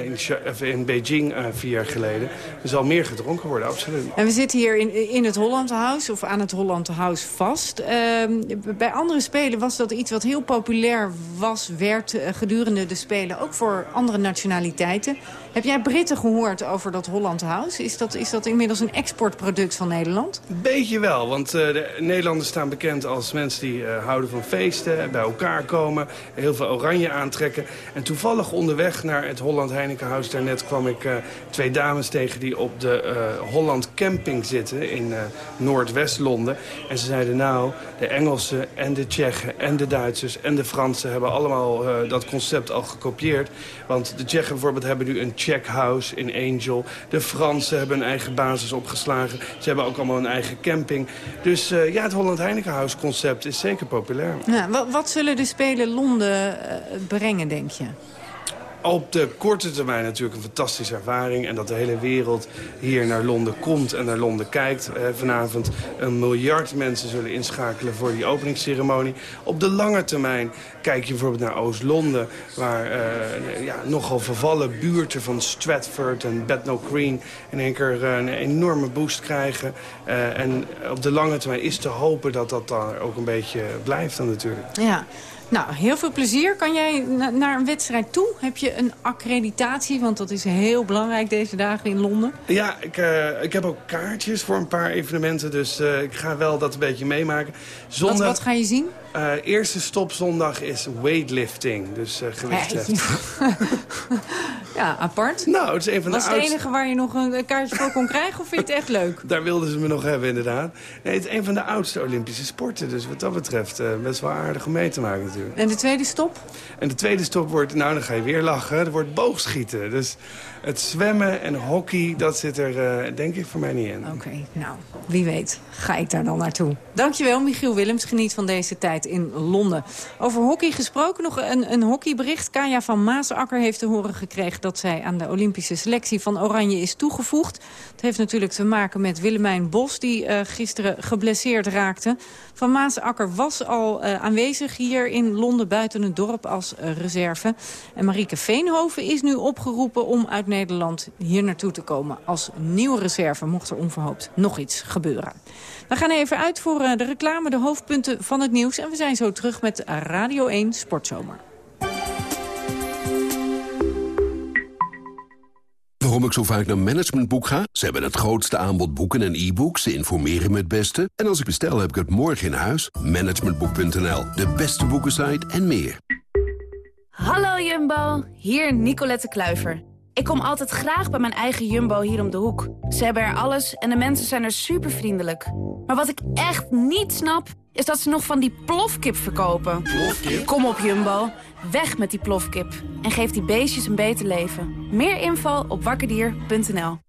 in, in Beijing vier jaar geleden. Er zal meer gedronken worden, absoluut. En we zitten hier in, in het House, of aan het Holland House vast. Ehm, bij andere spelen was dat iets wat heel populair was, werd uh, gedurende de Spelen. Ook voor andere nationaliteiten. Heb jij Britten gehoord over dat Holland House? Is dat, is dat inmiddels een exportproduct van Nederland? Beetje wel, want uh, de Nederlanders staan bekend als mensen die uh, houden van feesten, bij elkaar komen, heel veel oranje aantrekken. En toevallig onderweg naar het Holland Heinekenhuis daarnet kwam ik twee dames tegen die op de Holland Camping zitten in Noordwest-Londen. En ze zeiden nou, de Engelsen en de Tsjechen en de Duitsers en de Fransen hebben allemaal dat concept al gekopieerd. Want de Tsjechen bijvoorbeeld hebben nu een checkhouse in Angel. De Fransen hebben een eigen basis opgeslagen. Ze hebben ook allemaal een eigen camping. Dus uh, ja, het Holland Heinekenhuis concept is zeker populair. Wat, zullen de Spelen Londen uh, brengen, denk je? Op de korte termijn natuurlijk een fantastische ervaring. En dat de hele wereld hier naar Londen komt en naar Londen kijkt. Eh, vanavond een miljard mensen zullen inschakelen voor die openingsceremonie. Op de lange termijn kijk je bijvoorbeeld naar Oost-Londen... waar uh, ja, nogal vervallen buurten van Stratford en Bethnal Green... in één keer uh, een enorme boost krijgen. Uh, en op de lange termijn is te hopen dat dat dan ook een beetje blijft dan natuurlijk. Ja. Nou, heel veel plezier. Kan jij na- naar een wedstrijd toe? Heb je een accreditatie? Want dat is heel belangrijk deze dagen in Londen. Ja, ik, eh, ik heb ook kaartjes voor een paar evenementen. Dus eh, ik ga wel dat een beetje meemaken. Zondag, Wat, wat ga je zien? eh, eerste stop zondag is weightlifting. Dus gewichtheffen. Ja, apart. Nou, het is een van de Was het het oudste... enige waar je nog een kaartje voor kon krijgen? Of vind je het echt leuk? Daar wilden ze me nog hebben, inderdaad. Nee, het is een van de oudste Olympische sporten. Dus wat dat betreft best wel aardig om mee te maken natuurlijk. En de tweede stop? En de tweede stop wordt, nou dan ga je weer lachen, er wordt boogschieten. Dus het zwemmen en hockey, dat zit er eh, denk ik voor mij niet in. Oké, nou, wie weet ga ik daar dan naartoe. Dankjewel, Michiel Willems. Geniet van deze tijd in Londen. Over hockey gesproken, nog een, een hockeybericht. Kaya van Maasakker heeft te horen gekregen... dat zij aan de Olympische selectie van Oranje is toegevoegd. Het heeft natuurlijk te maken met Willemijn Bos... die eh, gisteren geblesseerd raakte. Van Maasakker was al eh, aanwezig hier in Londen... buiten het dorp als eh, reserve. En Marieke Veenhoven is nu opgeroepen om uit Nederland hier naartoe te komen... als nieuwe reserve, mocht er onverhoopt nog iets gebeuren. We gaan even uit voor eh, de reclame, de hoofdpunten van het nieuws. En we zijn zo terug met Radio 1 Sportzomer. Waarom ik zo vaak naar Managementboek ga? Ze hebben het grootste aanbod boeken en e-books. Ze informeren me het beste. En als ik bestel, heb ik het morgen in huis. Managementboek.nl, de beste boekensite en meer. Hallo Jumbo, hier Nicolette Kluiver. Ik kom altijd graag bij mijn eigen Jumbo hier om de hoek. Ze hebben er alles en de mensen zijn er super vriendelijk. Maar wat ik echt niet snap, is dat ze nog van die plofkip verkopen. Kom op Jumbo, weg met die plofkip. En geef die beestjes een beter leven. Meer info op wakkerdier.nl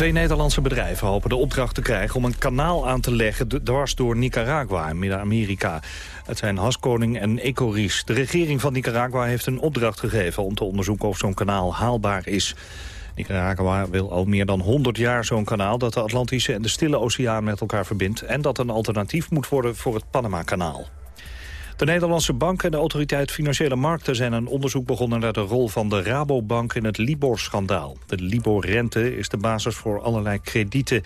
Twee Nederlandse bedrijven hopen de opdracht te krijgen om een kanaal aan te leggen dwars door Nicaragua in Midden-Amerika. Het zijn Haskoning en Ecoris. De regering van Nicaragua heeft een opdracht gegeven om te onderzoeken of zo'n kanaal haalbaar is. Nicaragua wil al meer dan 100 jaar zo'n kanaal dat de Atlantische en de Stille Oceaan met elkaar verbindt en dat een alternatief moet worden voor het Panama-kanaal. De Nederlandse Bank en de Autoriteit Financiële Markten zijn een onderzoek begonnen naar de rol van de Rabobank in het Libor-schandaal. De Libor-rente is de basis voor allerlei kredieten.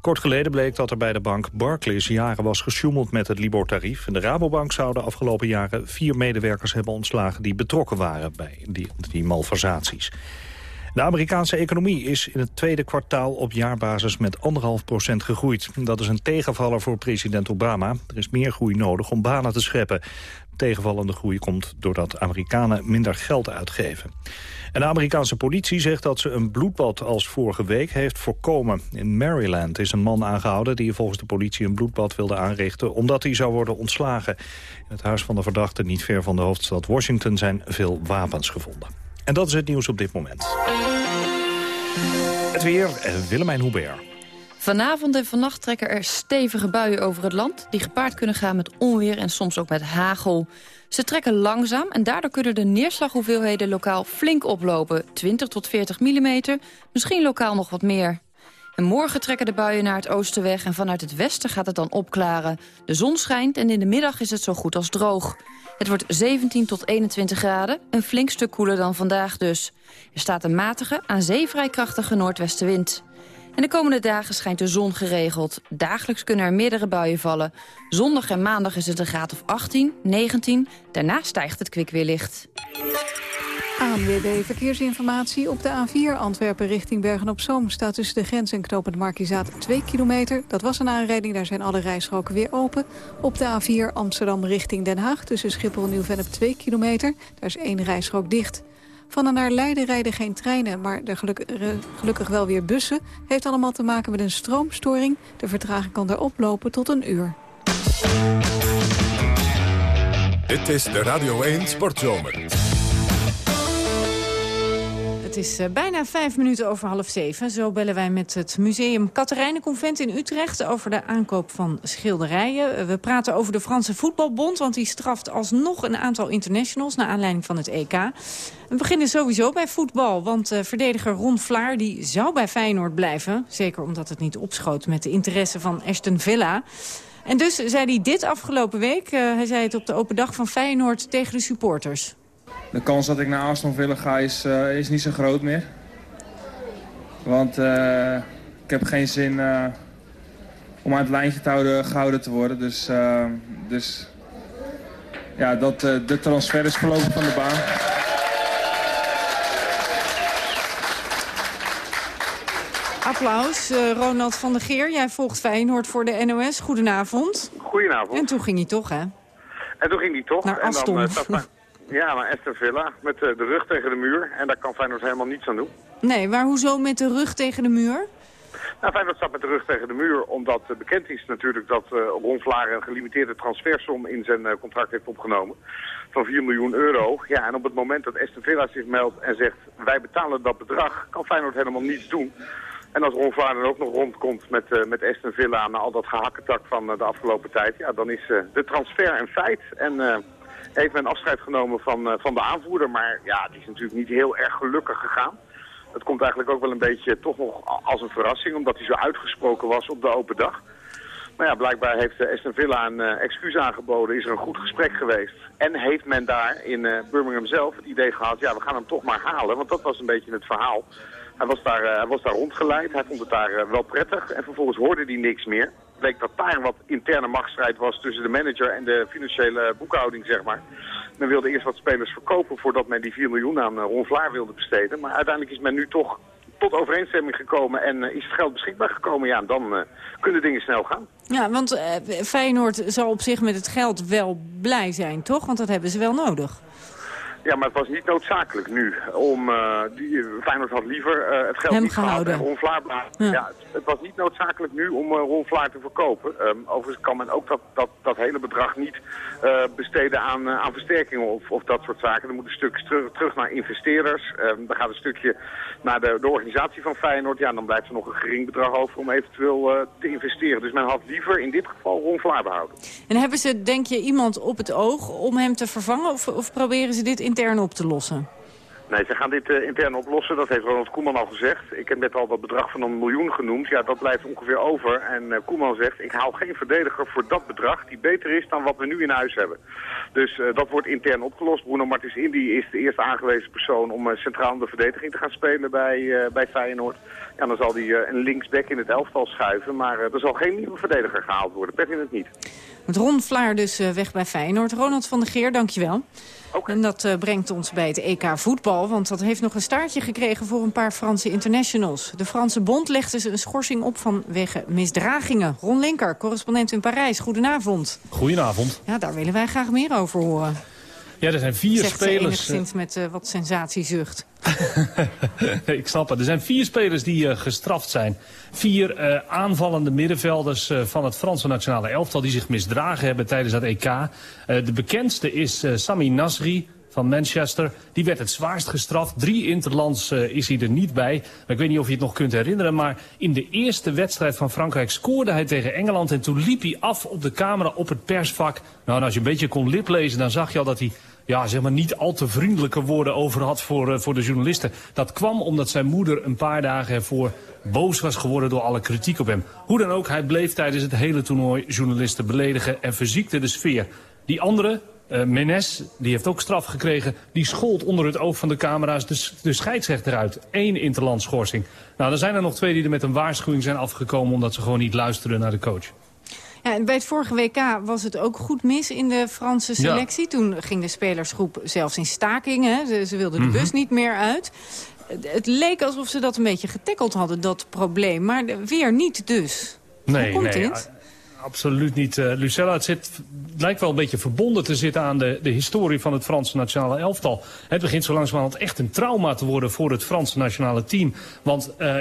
Kort geleden bleek dat er bij de bank Barclays jaren was gesjoemeld met het Libor-tarief. En de Rabobank zou de afgelopen jaren vier medewerkers hebben ontslagen die betrokken waren bij die, die malversaties. De Amerikaanse economie is in het tweede kwartaal op jaarbasis met 1,5 procent gegroeid. Dat is een tegenvaller voor president Obama. Er is meer groei nodig om banen te scheppen. Tegenvallende groei komt doordat Amerikanen minder geld uitgeven. En de Amerikaanse politie zegt dat ze een bloedbad als vorige week heeft voorkomen. In Maryland is een man aangehouden die volgens de politie een bloedbad wilde aanrichten... omdat hij zou worden ontslagen. In het huis van de verdachte niet ver van de hoofdstad Washington zijn veel wapens gevonden. En dat is het nieuws op dit moment. Het weer, eh, Willemijn Hubert. Vanavond en vannacht trekken er stevige buien over het land... die gepaard kunnen gaan met onweer en soms ook met hagel. Ze trekken langzaam en daardoor kunnen de neerslaghoeveelheden lokaal flink oplopen. 20 tot 40 mm, misschien lokaal nog wat meer. En morgen trekken de buien naar het oosten weg en vanuit het westen gaat het dan opklaren. De zon schijnt en in de middag is het zo goed als droog. Het wordt 17 tot 21 graden, een flink stuk koeler dan vandaag dus. Er staat een matige, aan zee vrij krachtige noordwestenwind. En de komende dagen schijnt de zon geregeld. Dagelijks kunnen er meerdere buien vallen. Zondag en maandag is het een graad of 18, 19. Daarna stijgt het kwik weer licht. ANWB Verkeersinformatie. Op de A4 Antwerpen richting Bergen-op-Zoom... staat tussen de grens en knopend Markizaat 2 kilometer. Dat was een aanrijding, daar zijn alle rijstroken weer open. Op de A4 Amsterdam richting Den Haag... tussen Schiphol en Nieuw-Vennep 2 kilometer. Daar is één rijstrook dicht. Van en naar Leiden rijden geen treinen, maar er geluk, gelukkig wel weer bussen. Heeft allemaal te maken met een stroomstoring. De vertraging kan daar oplopen tot een uur. Dit is de Radio 1 Sportzomer. Is eh, bijna vijf minuten over half zeven. Zo bellen wij met het museum Katerijnenconvent in Utrecht... over de aankoop van schilderijen. Eh, We praten over de Franse Voetbalbond... want die straft alsnog een aantal internationals... naar aanleiding van het EK. We beginnen sowieso bij voetbal. Want eh, verdediger Ron Vlaar die zou bij Feyenoord blijven. Zeker omdat het niet opschoot met de interesse van Aston Villa... En dus zei hij dit afgelopen week. hij zei het op de open dag van Feyenoord tegen de supporters. De kans dat ik naar Aston Villa ga is, eh, is niet zo groot meer. Want eh, ik heb geen zin eh, om aan het lijntje te houden, gehouden te worden. Dus, eh, dus ja, dat, eh, de transfer is verlopen van de baan. Applaus. Eh, Ronald van der Geer, jij volgt Feyenoord voor de NOS. Goedenavond. Goedenavond. En toen ging hij toch, hè? En toen ging die toch. Naar en Aston. dan, staat Fe- ja, naar Aston Villa. Met eh, de rug tegen de muur. En daar kan Feyenoord helemaal niets aan doen. Nee, maar hoezo met de rug tegen de muur? Nou, Feyenoord staat met de rug tegen de muur. Omdat eh, bekend is natuurlijk dat eh Ron Vlaar een gelimiteerde transfersom in zijn eh, contract heeft opgenomen. Van 4 miljoen euro. Ja, en op het moment dat Aston Villa zich meldt en zegt wij betalen dat bedrag, kan Feyenoord helemaal niets doen. En als Ron Vlaar dan ook nog rondkomt met, eh, met Aston Villa na al dat gehakketak van eh, de afgelopen tijd, ja, dan is eh, de transfer een feit. En eh, heeft men afscheid genomen van, eh, van de aanvoerder. Maar ja, die is natuurlijk niet heel erg gelukkig gegaan. Het komt eigenlijk ook wel een beetje toch nog als een verrassing, omdat hij zo uitgesproken was op de open dag. Maar ja, blijkbaar heeft eh, Aston Villa een eh, excuus aangeboden, is er een goed gesprek geweest. En heeft men daar in Birmingham zelf het idee gehad, ja, we gaan hem toch maar halen. Want dat was een beetje het verhaal. Hij was daar, hij was daar rondgeleid, hij vond het daar wel prettig. En vervolgens hoorde hij niks meer. Bleek dat daar wat interne machtsstrijd was tussen de manager en de financiële boekhouding, zeg maar. Men wilde eerst wat spelers verkopen voordat men die 4 miljoen aan eh, Ron Vlaar wilde besteden. Maar uiteindelijk is men nu toch tot overeenstemming gekomen en eh, is het geld beschikbaar gekomen. Ja, dan eh, kunnen dingen snel gaan. Ja, want Feyenoord zal op zich met het geld wel blij zijn, toch? Want dat hebben ze wel nodig. Ja, maar het was niet noodzakelijk nu. Om, die, Feyenoord had liever eh, het geld Hem niet gehad gehouden. en Ron Vlaar behouden. Ja. Ja. het, het was niet noodzakelijk nu om eh, Ron Vlaar te verkopen. Ehm, overigens kan men ook dat, dat, dat hele bedrag niet besteden aan, aan versterkingen of, of dat soort zaken. Er moet een stuk terug, terug naar investeerders. Ehm er gaat een stukje naar de, de organisatie van Feyenoord. Ja, dan blijft er nog een gering bedrag over om eventueel te investeren. Dus men had liever in dit geval Ron Vlaar behouden. En hebben ze, denk je, iemand op het oog om hem te vervangen? Of, of proberen ze dit intern op te lossen? Nee, ze gaan dit eh, intern oplossen. Dat heeft Ronald Koeman al gezegd. Ik heb net al dat bedrag van een miljoen genoemd. Ja, dat blijft ongeveer over. En eh, Koeman zegt, ik haal geen verdediger voor dat bedrag die beter is dan wat we nu in huis hebben. Dus eh, dat wordt intern opgelost. Bruno Martins Indy is de eerste aangewezen persoon om centraal in de verdediging te gaan spelen bij, bij Feyenoord. Ja, dan zal hij een linksback in het elftal schuiven. Maar er zal geen nieuwe verdediger gehaald worden. Pet in het niet. Met Ron Vlaar dus weg bij Feyenoord. Ronald van der Geer, dankjewel. En dat eh, brengt ons bij het EK voetbal, want dat heeft nog een staartje gekregen voor een paar Franse internationals. De Franse bond legde ze een schorsing op vanwege misdragingen. Ron Linker, correspondent in Parijs, goedenavond. Goedenavond. Ja, daar willen wij graag meer over horen. Ja, er zijn vier Zegt spelers. enigszins met eh, wat sensatiezucht. ik snap het. Er zijn vier spelers die eh, gestraft zijn. Vier eh, aanvallende middenvelders eh, van het Franse nationale elftal... die zich misdragen hebben tijdens dat EK. Eh, de bekendste is eh, Sami Nasri van Manchester. Die werd het zwaarst gestraft. Drie interlands eh, is hij er niet bij. Ik weet niet of je het nog kunt herinneren... maar in de eerste wedstrijd van Frankrijk scoorde hij tegen Engeland... en toen liep hij af op de camera op het persvak. Nou, als je een beetje kon liplezen, dan zag je al dat hij ja, zeg maar niet al te vriendelijke woorden over had voor, eh, voor de journalisten. Dat kwam omdat zijn moeder een paar dagen ervoor boos was geworden door alle kritiek op hem. Hoe dan ook, hij bleef tijdens het hele toernooi journalisten beledigen en verziekte de sfeer. Die andere, eh Menes, die heeft ook straf gekregen. Die schold onder het oog van de camera's de, de scheidsrechter uit. Eén interlandschorsing. Nou, er zijn er nog twee die er met een waarschuwing zijn afgekomen... omdat ze gewoon niet luisteren naar de coach. Ja, en bij het vorige WK was het ook goed mis in de Franse Ja. selectie. Toen ging de spelersgroep zelfs in staking. Hè. Ze, ze wilden de Mhm. bus niet meer uit. Het- leek alsof ze dat een beetje getackeld hadden, dat probleem. Maar weer niet dus. Hoe komt nee, dit? Absoluut niet. Eh, Lucella, het, zit, lijkt wel een beetje verbonden te zitten aan de, de historie van het Franse nationale elftal. Het begint zo langzamerhand echt een trauma te worden voor het Franse nationale team. Want eh,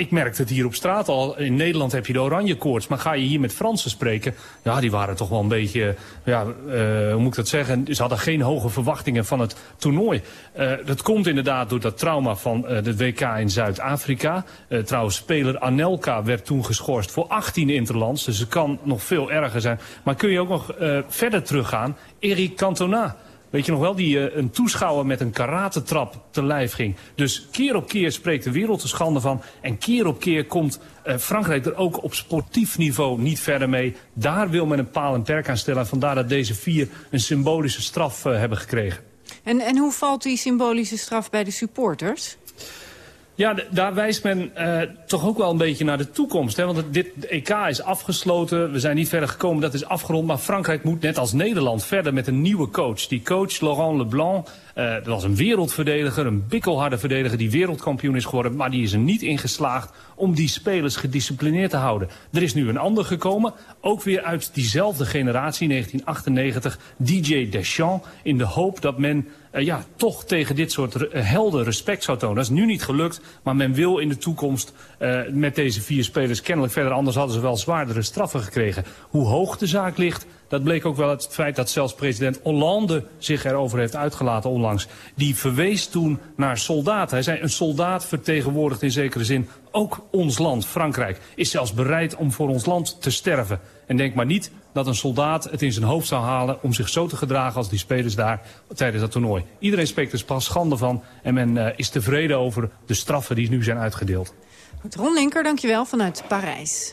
ik merkte het hier op straat al. In Nederland heb je de oranje koorts. Maar ga je hier met Fransen spreken... Ja, die waren toch wel een beetje... Ja, eh, hoe moet ik dat zeggen? Ze hadden geen hoge verwachtingen van het toernooi. Eh, dat komt inderdaad door dat trauma van eh, het WK in Zuid-Afrika. Trouwens, speler Anelka werd toen geschorst voor 18 interlands. Dus het kan nog veel erger zijn. Maar kun je ook nog verder teruggaan? Eric Cantona. Weet je nog wel, die eh, een toeschouwer met een karatentrap te lijf ging. Dus keer op keer spreekt de wereld er schande van. En keer op keer komt eh, Frankrijk er ook op sportief niveau niet verder mee. Daar wil men een paal en perk aan stellen. En vandaar dat deze vier een symbolische straf eh, hebben gekregen. En, en hoe valt die symbolische straf bij de supporters? Ja, daar wijst men eh, toch ook wel een beetje naar de toekomst. Hè? Want dit EK is afgesloten, we zijn niet verder gekomen, dat is afgerond. Maar Frankrijk moet net als Nederland verder met een nieuwe coach. Die coach, Laurent Leblanc, eh, dat was een wereldverdediger, een bikkelharde verdediger... die wereldkampioen is geworden, maar die is er niet in geslaagd... om die spelers gedisciplineerd te houden. Er is nu een ander gekomen, ook weer uit diezelfde generatie, 1998... DJ Deschamps, in de hoop dat men eh, ja, toch tegen dit soort eh, helden respect zou tonen. Dat is nu niet gelukt, maar men wil in de toekomst met deze vier spelers kennelijk verder. Anders hadden ze wel zwaardere straffen gekregen. Hoe hoog de zaak ligt, dat bleek ook wel het feit dat zelfs president Hollande zich erover heeft uitgelaten onlangs. Die verwees toen naar soldaten. Hij zei een soldaat vertegenwoordigt in zekere zin ook ons land, Frankrijk. Is zelfs bereid om voor ons land te sterven. En denk maar niet dat een soldaat het in zijn hoofd zou halen om zich zo te gedragen als die spelers daar tijdens dat toernooi. Iedereen spreekt er pas schande van en men eh, is tevreden over de straffen die nu zijn uitgedeeld. Ron Linker, dankjewel vanuit Parijs.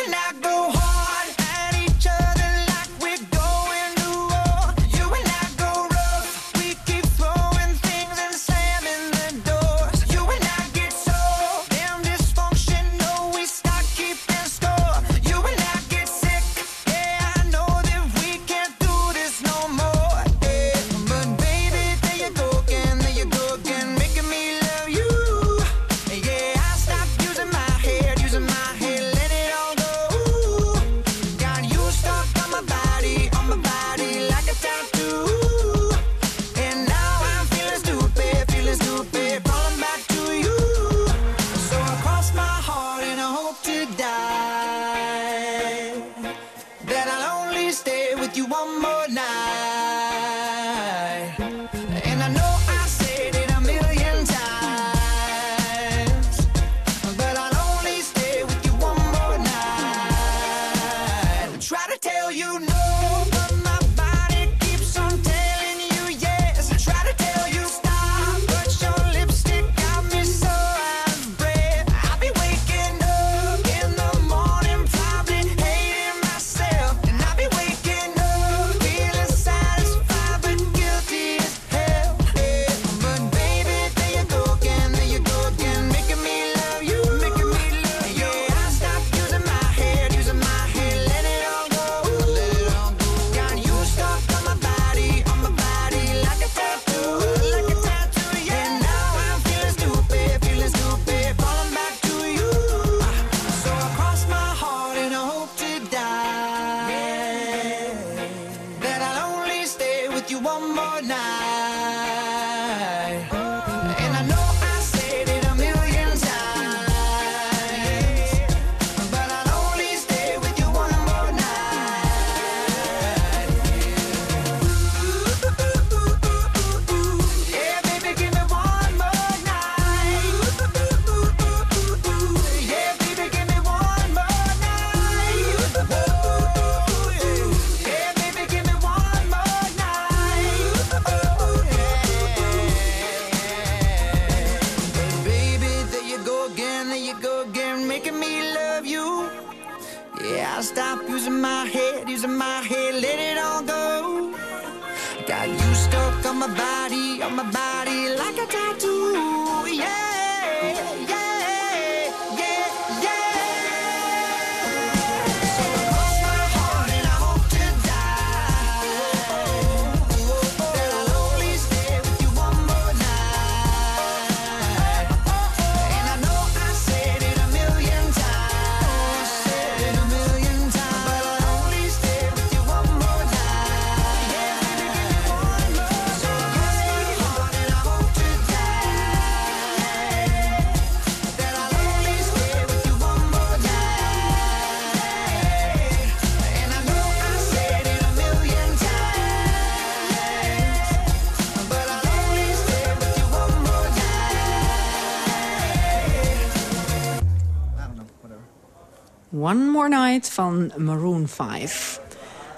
One More Night van Maroon 5.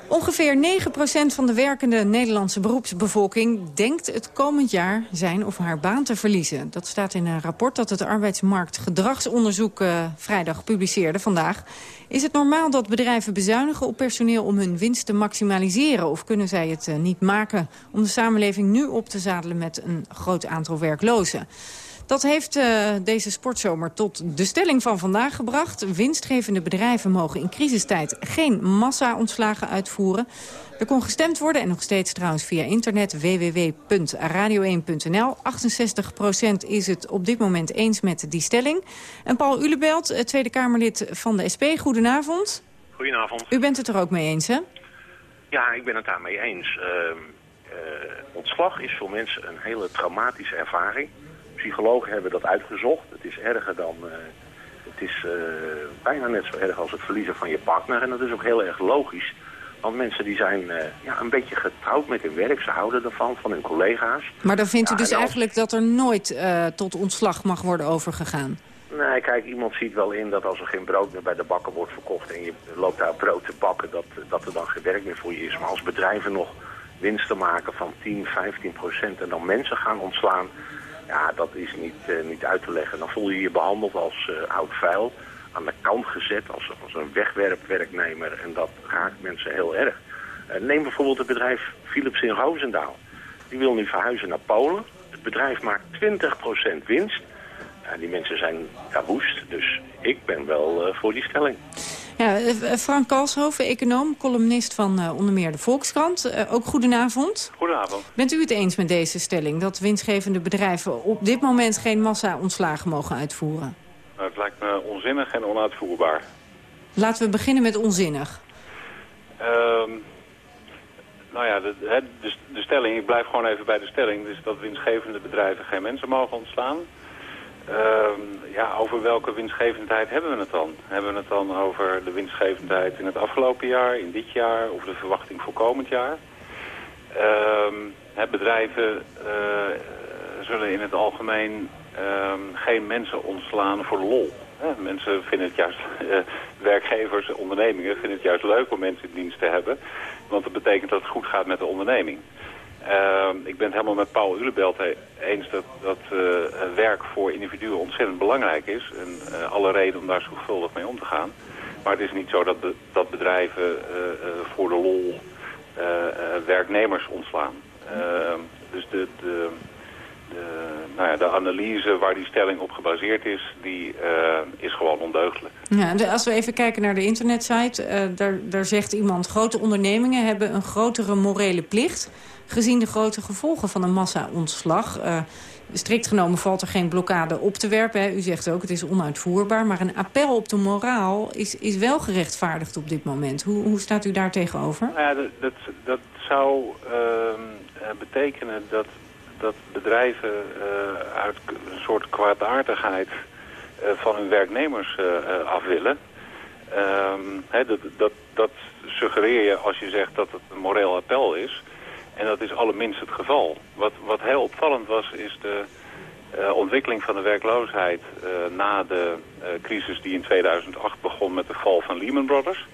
Ongeveer 9% van de werkende Nederlandse beroepsbevolking... denkt het komend jaar zijn of haar baan te verliezen. Dat staat in een rapport dat het arbeidsmarktgedragsonderzoek... Uh, vrijdag publiceerde vandaag. Is het normaal dat bedrijven bezuinigen op personeel... om hun winst te maximaliseren? Of kunnen zij het uh, niet maken om de samenleving nu op te zadelen... met een groot aantal werklozen? Dat heeft uh, deze sportzomer tot de stelling van vandaag gebracht. Winstgevende bedrijven mogen in crisistijd geen massa-ontslagen uitvoeren. Er kon gestemd worden en nog steeds trouwens via internet www.radio1.nl. 68% is het op dit moment eens met die stelling. En Paul Ulebelt, Tweede Kamerlid van de SP, goedenavond. Goedenavond. U bent het er ook mee eens, hè? Ja, ik ben het daarmee eens. Uh, uh, ontslag is voor mensen een hele traumatische ervaring psychologen hebben dat uitgezocht. Het is erger dan... Uh, het is uh, bijna net zo erg als het verliezen van je partner. En dat is ook heel erg logisch. Want mensen die zijn uh, ja, een beetje getrouwd met hun werk. Ze houden ervan, van hun collega's. Maar dan vindt u Ja, dus als- eigenlijk dat er nooit tot ontslag mag worden overgegaan? Nee, kijk, iemand ziet wel in dat als er geen brood meer bij de bakker wordt verkocht... en je loopt daar brood te bakken, dat, dat er dan geen werk meer voor je is. Maar als bedrijven nog winsten maken van 10, 15 procent... en dan mensen gaan ontslaan, ja, dat is niet, eh, niet uit te leggen. Dan voel je je behandeld als eh, oud vuil, aan de kant gezet als, als een wegwerpwerknemer. En dat raakt mensen heel erg. Eh, neem bijvoorbeeld het bedrijf Philips in Roosendaal. Die wil nu verhuizen naar Polen. Het bedrijf maakt 20% winst. Ja, die mensen zijn ja, dus ik ben wel voor die stelling. Ja, eh, Frank Kalshoven, econoom, columnist van eh, onder meer de Volkskrant. Eh, ook goedenavond. Goedenavond. Bent u het eens met deze stelling... dat winstgevende bedrijven op dit moment geen massa-ontslagen mogen uitvoeren? Nou, het lijkt me onzinnig en onuitvoerbaar. Laten we beginnen met onzinnig. Ehm, nou ja, de, de, de stelling, ik blijf gewoon even bij de stelling, dus dat winstgevende bedrijven geen mensen mogen ontslaan. Ehm, ja, over welke winstgevendheid hebben we het dan? Hebben we het dan over de winstgevendheid in het afgelopen jaar, in dit jaar of de verwachting voor komend jaar? Hè, bedrijven eh, zullen in het algemeen ehm, geen mensen ontslaan voor lol. Mensen vinden het juist, eh, werkgevers, ondernemingen vinden het juist leuk om mensen in dienst te hebben. Want dat betekent dat het goed gaat met de onderneming. Ehm, ik ben het helemaal met Paul Ulebelt eens dat, dat eh, werk voor individuen ontzettend belangrijk is. En eh, alle reden om daar zorgvuldig mee om te gaan. Maar het is niet zo dat, dat bedrijven eh, voor de lol werknemers ontslaan. Ehm, dus de, de, de, nou ja, de analyse waar die stelling op gebaseerd is, die is gewoon ondeugdelijk. Ja, als we even kijken naar de internetsite, daar, daar zegt iemand... grote ondernemingen hebben een grotere morele plicht... gezien de grote gevolgen van een massa-ontslag. Eh, strikt genomen valt er geen blokkade op te werpen. Hè. U zegt ook, het is onuitvoerbaar. Maar een appel op de moraal is, is wel gerechtvaardigd op dit moment. Hoe, hoe staat u daar tegenover? Nou ja, dat, dat, zou ehm, eh, betekenen dat, dat bedrijven eh, uit een soort kwaadaardigheid van hun werknemers af willen. Ehm, dat, dat, dat suggereer je als je zegt dat het een moreel appel is. En dat is allerminst het geval. Wat, wat heel opvallend was, is de eh, ontwikkeling van de werkloosheid eh, na de eh, crisis die in 2008 begon met de val van Lehman Brothers.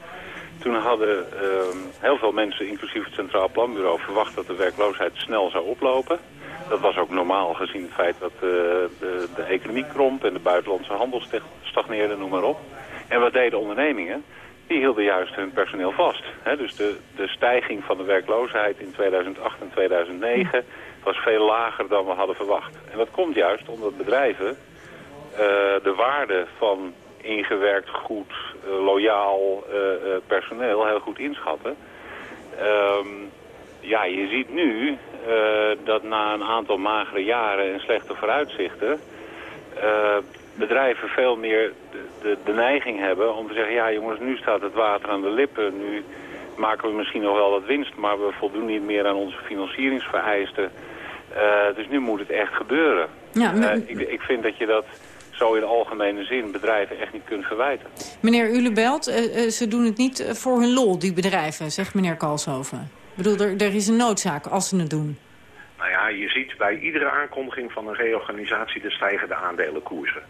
Toen hadden ehm, heel veel mensen, inclusief het Centraal Planbureau, verwacht dat de werkloosheid snel zou oplopen. Dat was ook normaal gezien het feit dat de, de economie kromp en de buitenlandse handel stagneerde, noem maar op. En wat deden ondernemingen? Die hielden juist hun personeel vast. Dus de, de stijging van de werkloosheid in 2008 en 2009 was veel lager dan we hadden verwacht. En dat komt juist omdat bedrijven eh, de waarde van ingewerkt, goed, eh, loyaal eh, personeel heel goed inschatten. Ehm, ja, je ziet nu dat na een aantal magere jaren en slechte vooruitzichten... bedrijven veel meer de, de, de neiging hebben om te zeggen... ja jongens, nu staat het water aan de lippen, nu maken we misschien nog wel wat winst... maar we voldoen niet meer aan onze financieringsvereisten. Eh, dus nu moet het echt gebeuren. Ja, maar- Eh, ik, ik vind dat je dat zo in de algemene zin bedrijven echt niet kunt verwijten. Meneer Ulebelt, eh, ze doen het niet voor hun lol, die bedrijven, zegt meneer Kalshoven. Ik bedoel, er, er is een noodzaak als ze het doen. Nou ja, je ziet bij iedere aankondiging van een reorganisatie de stijgende aandelenkoersen.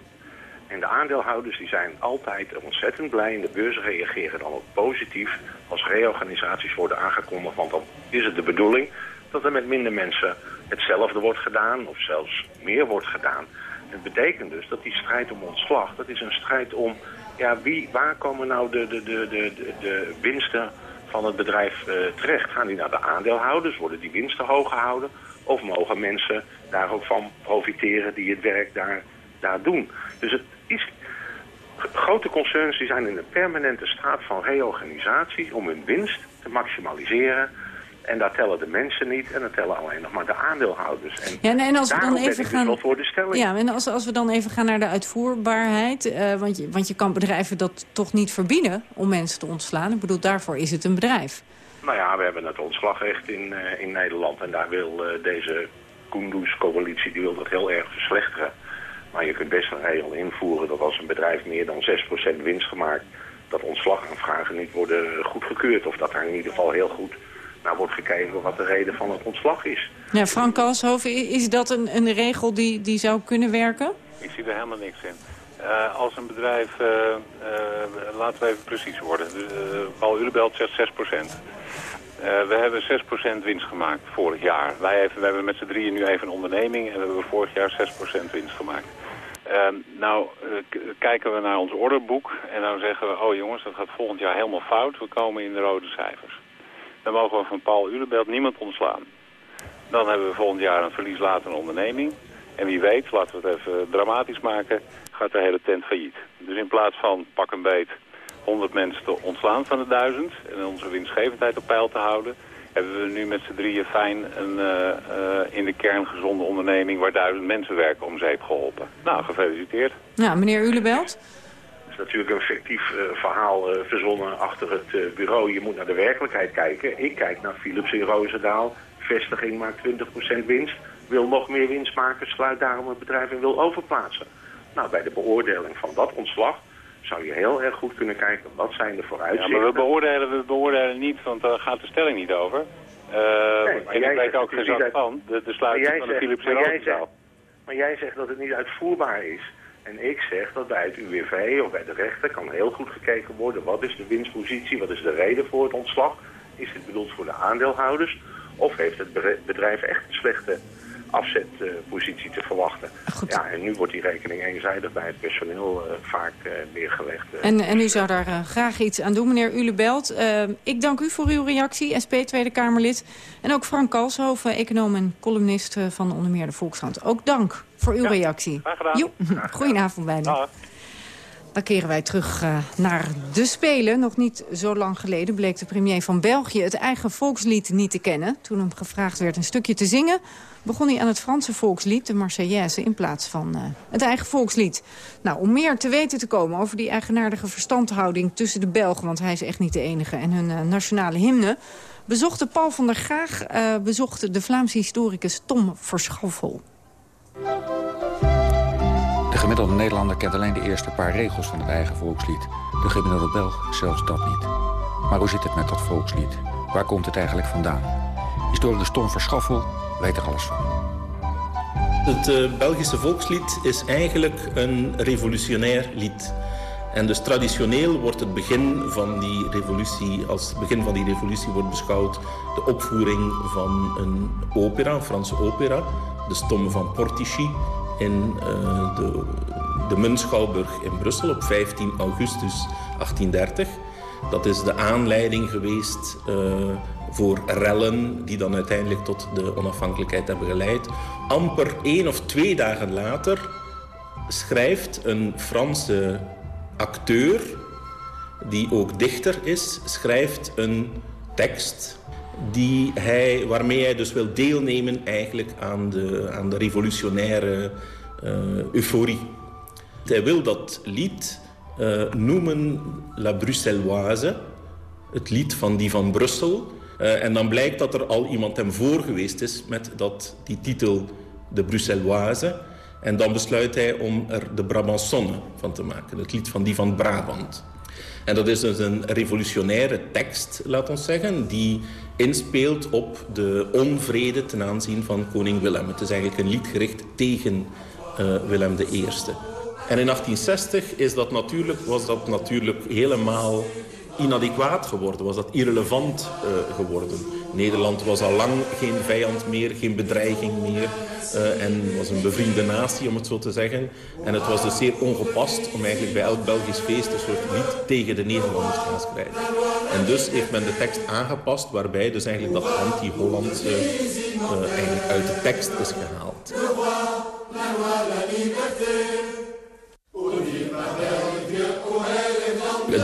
En de aandeelhouders die zijn altijd ontzettend blij en de beurzen reageren dan ook positief als reorganisaties worden aangekondigd. Want dan is het de bedoeling dat er met minder mensen hetzelfde wordt gedaan of zelfs meer wordt gedaan. Het betekent dus dat die strijd om ontslag, dat is een strijd om, ja, wie, waar komen nou de, de, de, de, de, winsten van het bedrijf eh, terecht? Gaan die naar de aandeelhouders? Worden die winsten hoog gehouden? Of mogen mensen daar ook van profiteren die het werk daar, daar doen? Dus het is... Grote concerns die zijn in een permanente staat van reorganisatie om hun winst te maximaliseren. En daar tellen de mensen niet en dan tellen alleen nog maar de aandeelhouders. En, Ja, en- en als we dan even dus gaan- voor de stelling. Ja, en als, als we dan even gaan naar de uitvoerbaarheid. eh, want, je, want je kan bedrijven dat toch niet verbieden om mensen te ontslaan. Ik bedoel, daarvoor is het een bedrijf. Nou ja, we hebben het ontslagrecht in, eh, in Nederland en daar wil eh, deze Kunduz-coalitie die wil dat heel erg verslechteren. Maar je kunt best een regel invoeren dat als een bedrijf meer dan 6% winst gemaakt, dat ontslagaanvragen niet worden goedgekeurd. Of dat daar in ieder geval heel goed naar wordt gekeken wat de reden van het ontslag is. Ja, Frank Kalshoven, is dat een, een regel die, die zou kunnen werken? Ik zie er helemaal niks in. Eh, als een bedrijf, eh, eh, laten we even precies worden. Dus, eh, Paul Urebelt zegt 6%. Eh, we hebben 6% winst gemaakt vorig jaar. Wij, even, we hebben met z'n drieën nu even een onderneming en we hebben vorig jaar 6% winst gemaakt. Ehm, nou, eh, kijken we naar ons orderboek en dan zeggen we... oh jongens, dat gaat volgend jaar helemaal fout. We komen in de rode cijfers. Dan mogen we van Paul Urebelt niemand ontslaan. Dan hebben we volgend jaar een verlieslatende onderneming. En wie weet, laten we het even dramatisch maken, gaat de hele tent failliet. Dus in plaats van pak een beet 100 mensen te ontslaan van de 1000 en onze winstgevendheid op peil te houden, hebben we nu met z'n drieën fijn een eh, eh, in de kern gezonde onderneming waar duizend mensen werken om zeep geholpen. Nou, gefeliciteerd. Nou, meneer Ulebelt? Het is natuurlijk een fictief eh, verhaal eh, verzonnen achter het eh, bureau. Je moet naar de werkelijkheid kijken. Ik kijk naar Philips in Roosendaal. Vestiging maakt 20% winst. Wil nog meer winst maken, sluit daarom het bedrijf en wil overplaatsen. Nou, bij de beoordeling van dat ontslag zou je heel erg goed kunnen kijken. Wat zijn de Ja, vooruitzichten? maar we beoordelen, we beoordelen niet, want daar gaat de stelling niet over. Eh, Nee, maar en jij ik weet ook uit- van, de, de sluiting van de Philips in maar jij zegt- Maar jij zegt dat het niet uitvoerbaar is. En ik zeg dat bij het UWV of bij de rechter kan heel goed gekeken worden... wat is de winstpositie, wat is de reden voor het ontslag? Is dit bedoeld voor de aandeelhouders? Of heeft het bedrijf echt een slechte afzetpositie te verwachten? Ja, en nu wordt die rekening eenzijdig bij het personeel eh, vaak eh, neergelegd. eh. En, en u zou daar graag iets aan doen, meneer Ulebelt. Ik dank u voor uw reactie, SP Tweede Kamerlid. En ook Frank Kalshoven, econoom en columnist van onder meer de Volkskrant. Ook dank voor uw reactie. Graag gedaan. Jo, goedenavond bijna. Dan keren wij terug eh, naar de Spelen. Nog niet zo lang geleden bleek de premier van België het eigen volkslied niet te kennen. Toen hem gevraagd werd een stukje te zingen, begon hij aan het Franse volkslied, de Marseillaise, in plaats van eh, het eigen volkslied. Nou, om meer te weten te komen over die eigenaardige verstandhouding tussen de Belgen, want hij is echt niet de enige, en hun eh, nationale hymne, bezocht Paul van der Graag eh, bezocht de Vlaamse historicus Tom Verschaffel. De gemiddelde Nederlander kent alleen de eerste paar regels van het eigen volkslied. De gemiddelde Belg zelfs dat niet. Maar hoe zit het met dat volkslied? Waar komt het eigenlijk vandaan? Historicus Tom Verschaffel weet er alles van. Het eh, Belgische volkslied is eigenlijk een revolutionair lied. En dus traditioneel wordt het begin van die revolutie, als het begin van die revolutie wordt beschouwd, de opvoering van een opera, een Franse opera, de Stomme van Portici, in eh, de, de in Brussel op 15 augustus 1830. Dat is de aanleiding geweest eh, voor rellen die dan uiteindelijk tot de onafhankelijkheid hebben geleid. Amper één of twee dagen later schrijft een Franse acteur, die ook dichter is, schrijft een tekst die hij, waarmee hij dus wil deelnemen eigenlijk aan de, aan de revolutionaire eh, euforie. Hij wil dat lied eh, noemen La Bruxelloise, het lied van die van Brussel. Eh, en dan blijkt dat er al iemand hem voor geweest is met dat, die titel De Bruxelloise. En dan besluit hij om er de Brabançonne van te maken, het lied van die van Brabant. En dat is dus een revolutionaire tekst, laat ons zeggen, die inspeelt op de onvrede ten aanzien van koning Willem. Het is eigenlijk een lied gericht tegen eh, Willem I. En in 1860 is dat natuurlijk, was dat natuurlijk helemaal inadequaat geworden, was dat irrelevant uh, geworden. Nederland was al lang geen vijand meer, geen bedreiging meer uh, en was een bevriende natie, om het zo te zeggen. En het was dus zeer ongepast om eigenlijk bij elk Belgisch feest een soort lied tegen de Nederlanders te gaan schrijven. En dus heeft men de tekst aangepast, waarbij dus eigenlijk dat anti-Hollandse uh, eigenlijk uit de tekst is gehaald.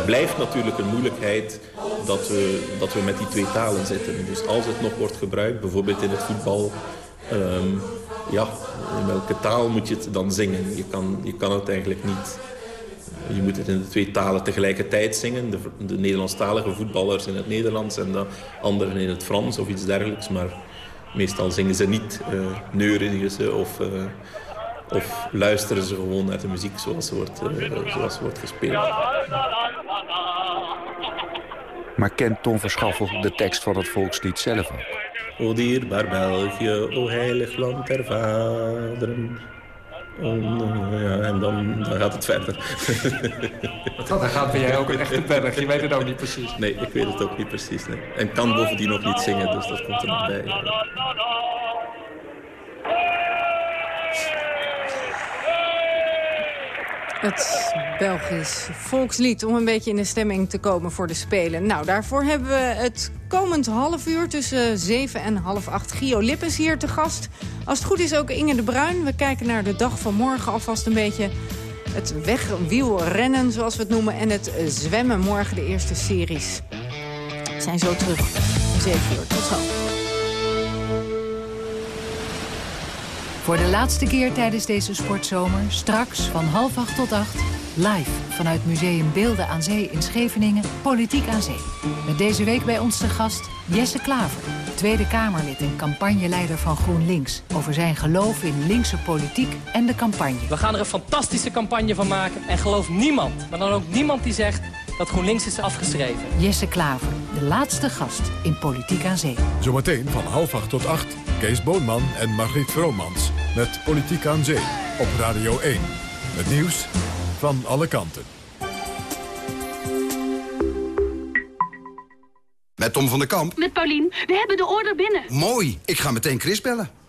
Blijft natuurlijk een moeilijkheid dat we, dat we met die twee talen zitten. Dus als het nog wordt gebruikt, bijvoorbeeld in het voetbal... Um, ja, in welke taal moet je het dan zingen? Je kan, je kan het eigenlijk niet... Je moet het in de twee talen tegelijkertijd zingen. De, de Nederlandstalige voetballers in het Nederlands en de anderen in het Frans of iets dergelijks. Maar meestal zingen ze niet, uh, of... Uh, of luisteren ze gewoon naar de muziek zoals wordt, uh, zoals wordt gespeeld. Maar kent Tom Verschaffel de tekst van het volkslied zelf ook? O dierbaar België, o heilig land der vaderen. Oh, ja, en dan, dan gaat het verder. dan gaat ben jij ook een echte Belg. Je weet het ook niet precies. Nee, ik weet het ook niet precies. Nee. En kan bovendien nog niet zingen, dus dat komt er nog bij. Het Belgisch volkslied om een beetje in de stemming te komen voor de Spelen. Nou, daarvoor hebben we het komend half uur tussen 7 en half 8 Gio Lippens hier te gast. Als het goed is ook Inge de Bruin. We kijken naar de dag van morgen alvast een beetje het wegwielrennen, zoals we het noemen... en het zwemmen morgen, de eerste series. We zijn zo terug om 7 uur. Tot zo. Voor de laatste keer tijdens deze sportzomer, straks van half acht tot acht... live vanuit Museum Beelden aan Zee in Scheveningen, Politiek aan Zee. Met deze week bij ons te gast Jesse Klaver, Tweede Kamerlid en campagneleider van GroenLinks... over zijn geloof in linkse politiek en de campagne. We gaan er een fantastische campagne van maken en geloof niemand... maar dan ook niemand die zegt dat GroenLinks is afgeschreven. Jesse Klaver, de laatste gast in Politiek aan Zee. Zometeen van half acht tot acht, Kees Boonman en Margriet Vromans... met Politiek aan Zee op Radio 1. Het nieuws van alle kanten. Met Tom van der Kamp. Met Paulien. We hebben de order binnen. Mooi. Ik ga meteen Chris bellen.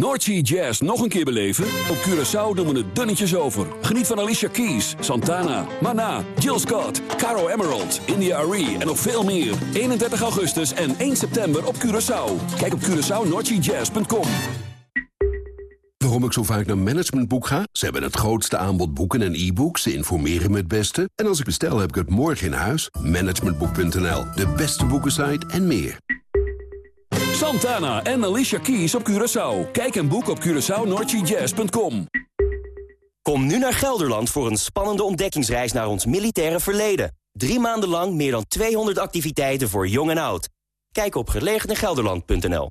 Noordsea Jazz nog een keer beleven? Op Curaçao doen we het dunnetjes over. Geniet van Alicia Keys, Santana, Mana, Jill Scott, Caro Emerald, India Arie en nog veel meer. 31 augustus en 1 september op Curaçao. Kijk op CuraçaoNoordseaJazz.com. Waarom ik zo vaak naar Managementboek ga? Ze hebben het grootste aanbod boeken en e-books. Ze informeren me het beste. En als ik bestel, heb ik het morgen in huis. Managementboek.nl, de beste boekensite en meer. Santana en Alicia Keys op Curaçao. Kijk en boek op CuraçaoNoordseaJazz.com. Kom nu naar Gelderland voor een spannende ontdekkingsreis naar ons militaire verleden. Drie maanden lang meer dan 200 activiteiten voor jong en oud. Kijk op gelegenegelderland.nl.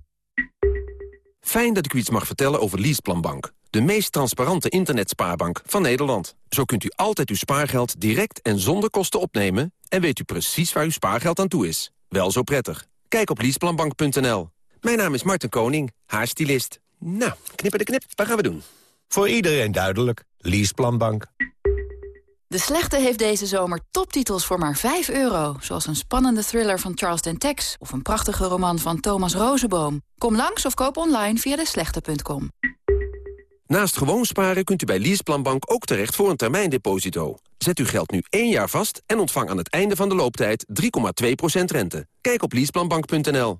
Fijn dat ik u iets mag vertellen over Leaseplanbank. De meest transparante internetspaarbank van Nederland. Zo kunt u altijd uw spaargeld direct en zonder kosten opnemen... en weet u precies waar uw spaargeld aan toe is. Wel zo prettig. Kijk op leaseplanbank.nl. Mijn naam is Martin Koning, haarstylist. Nou, knippen de knip, wat gaan we doen? Voor iedereen duidelijk. Leaseplanbank. De Slechte heeft deze zomer toptitels voor maar 5 euro. Zoals een spannende thriller van Charles Dentex... of een prachtige roman van Thomas Rozenboom. Kom langs of koop online via deslechte.com. Naast gewoon sparen kunt u bij Leaseplanbank ook terecht voor een termijndeposito. Zet uw geld nu één jaar vast en ontvang aan het einde van de looptijd 3,2% rente. Kijk op leaseplanbank.nl.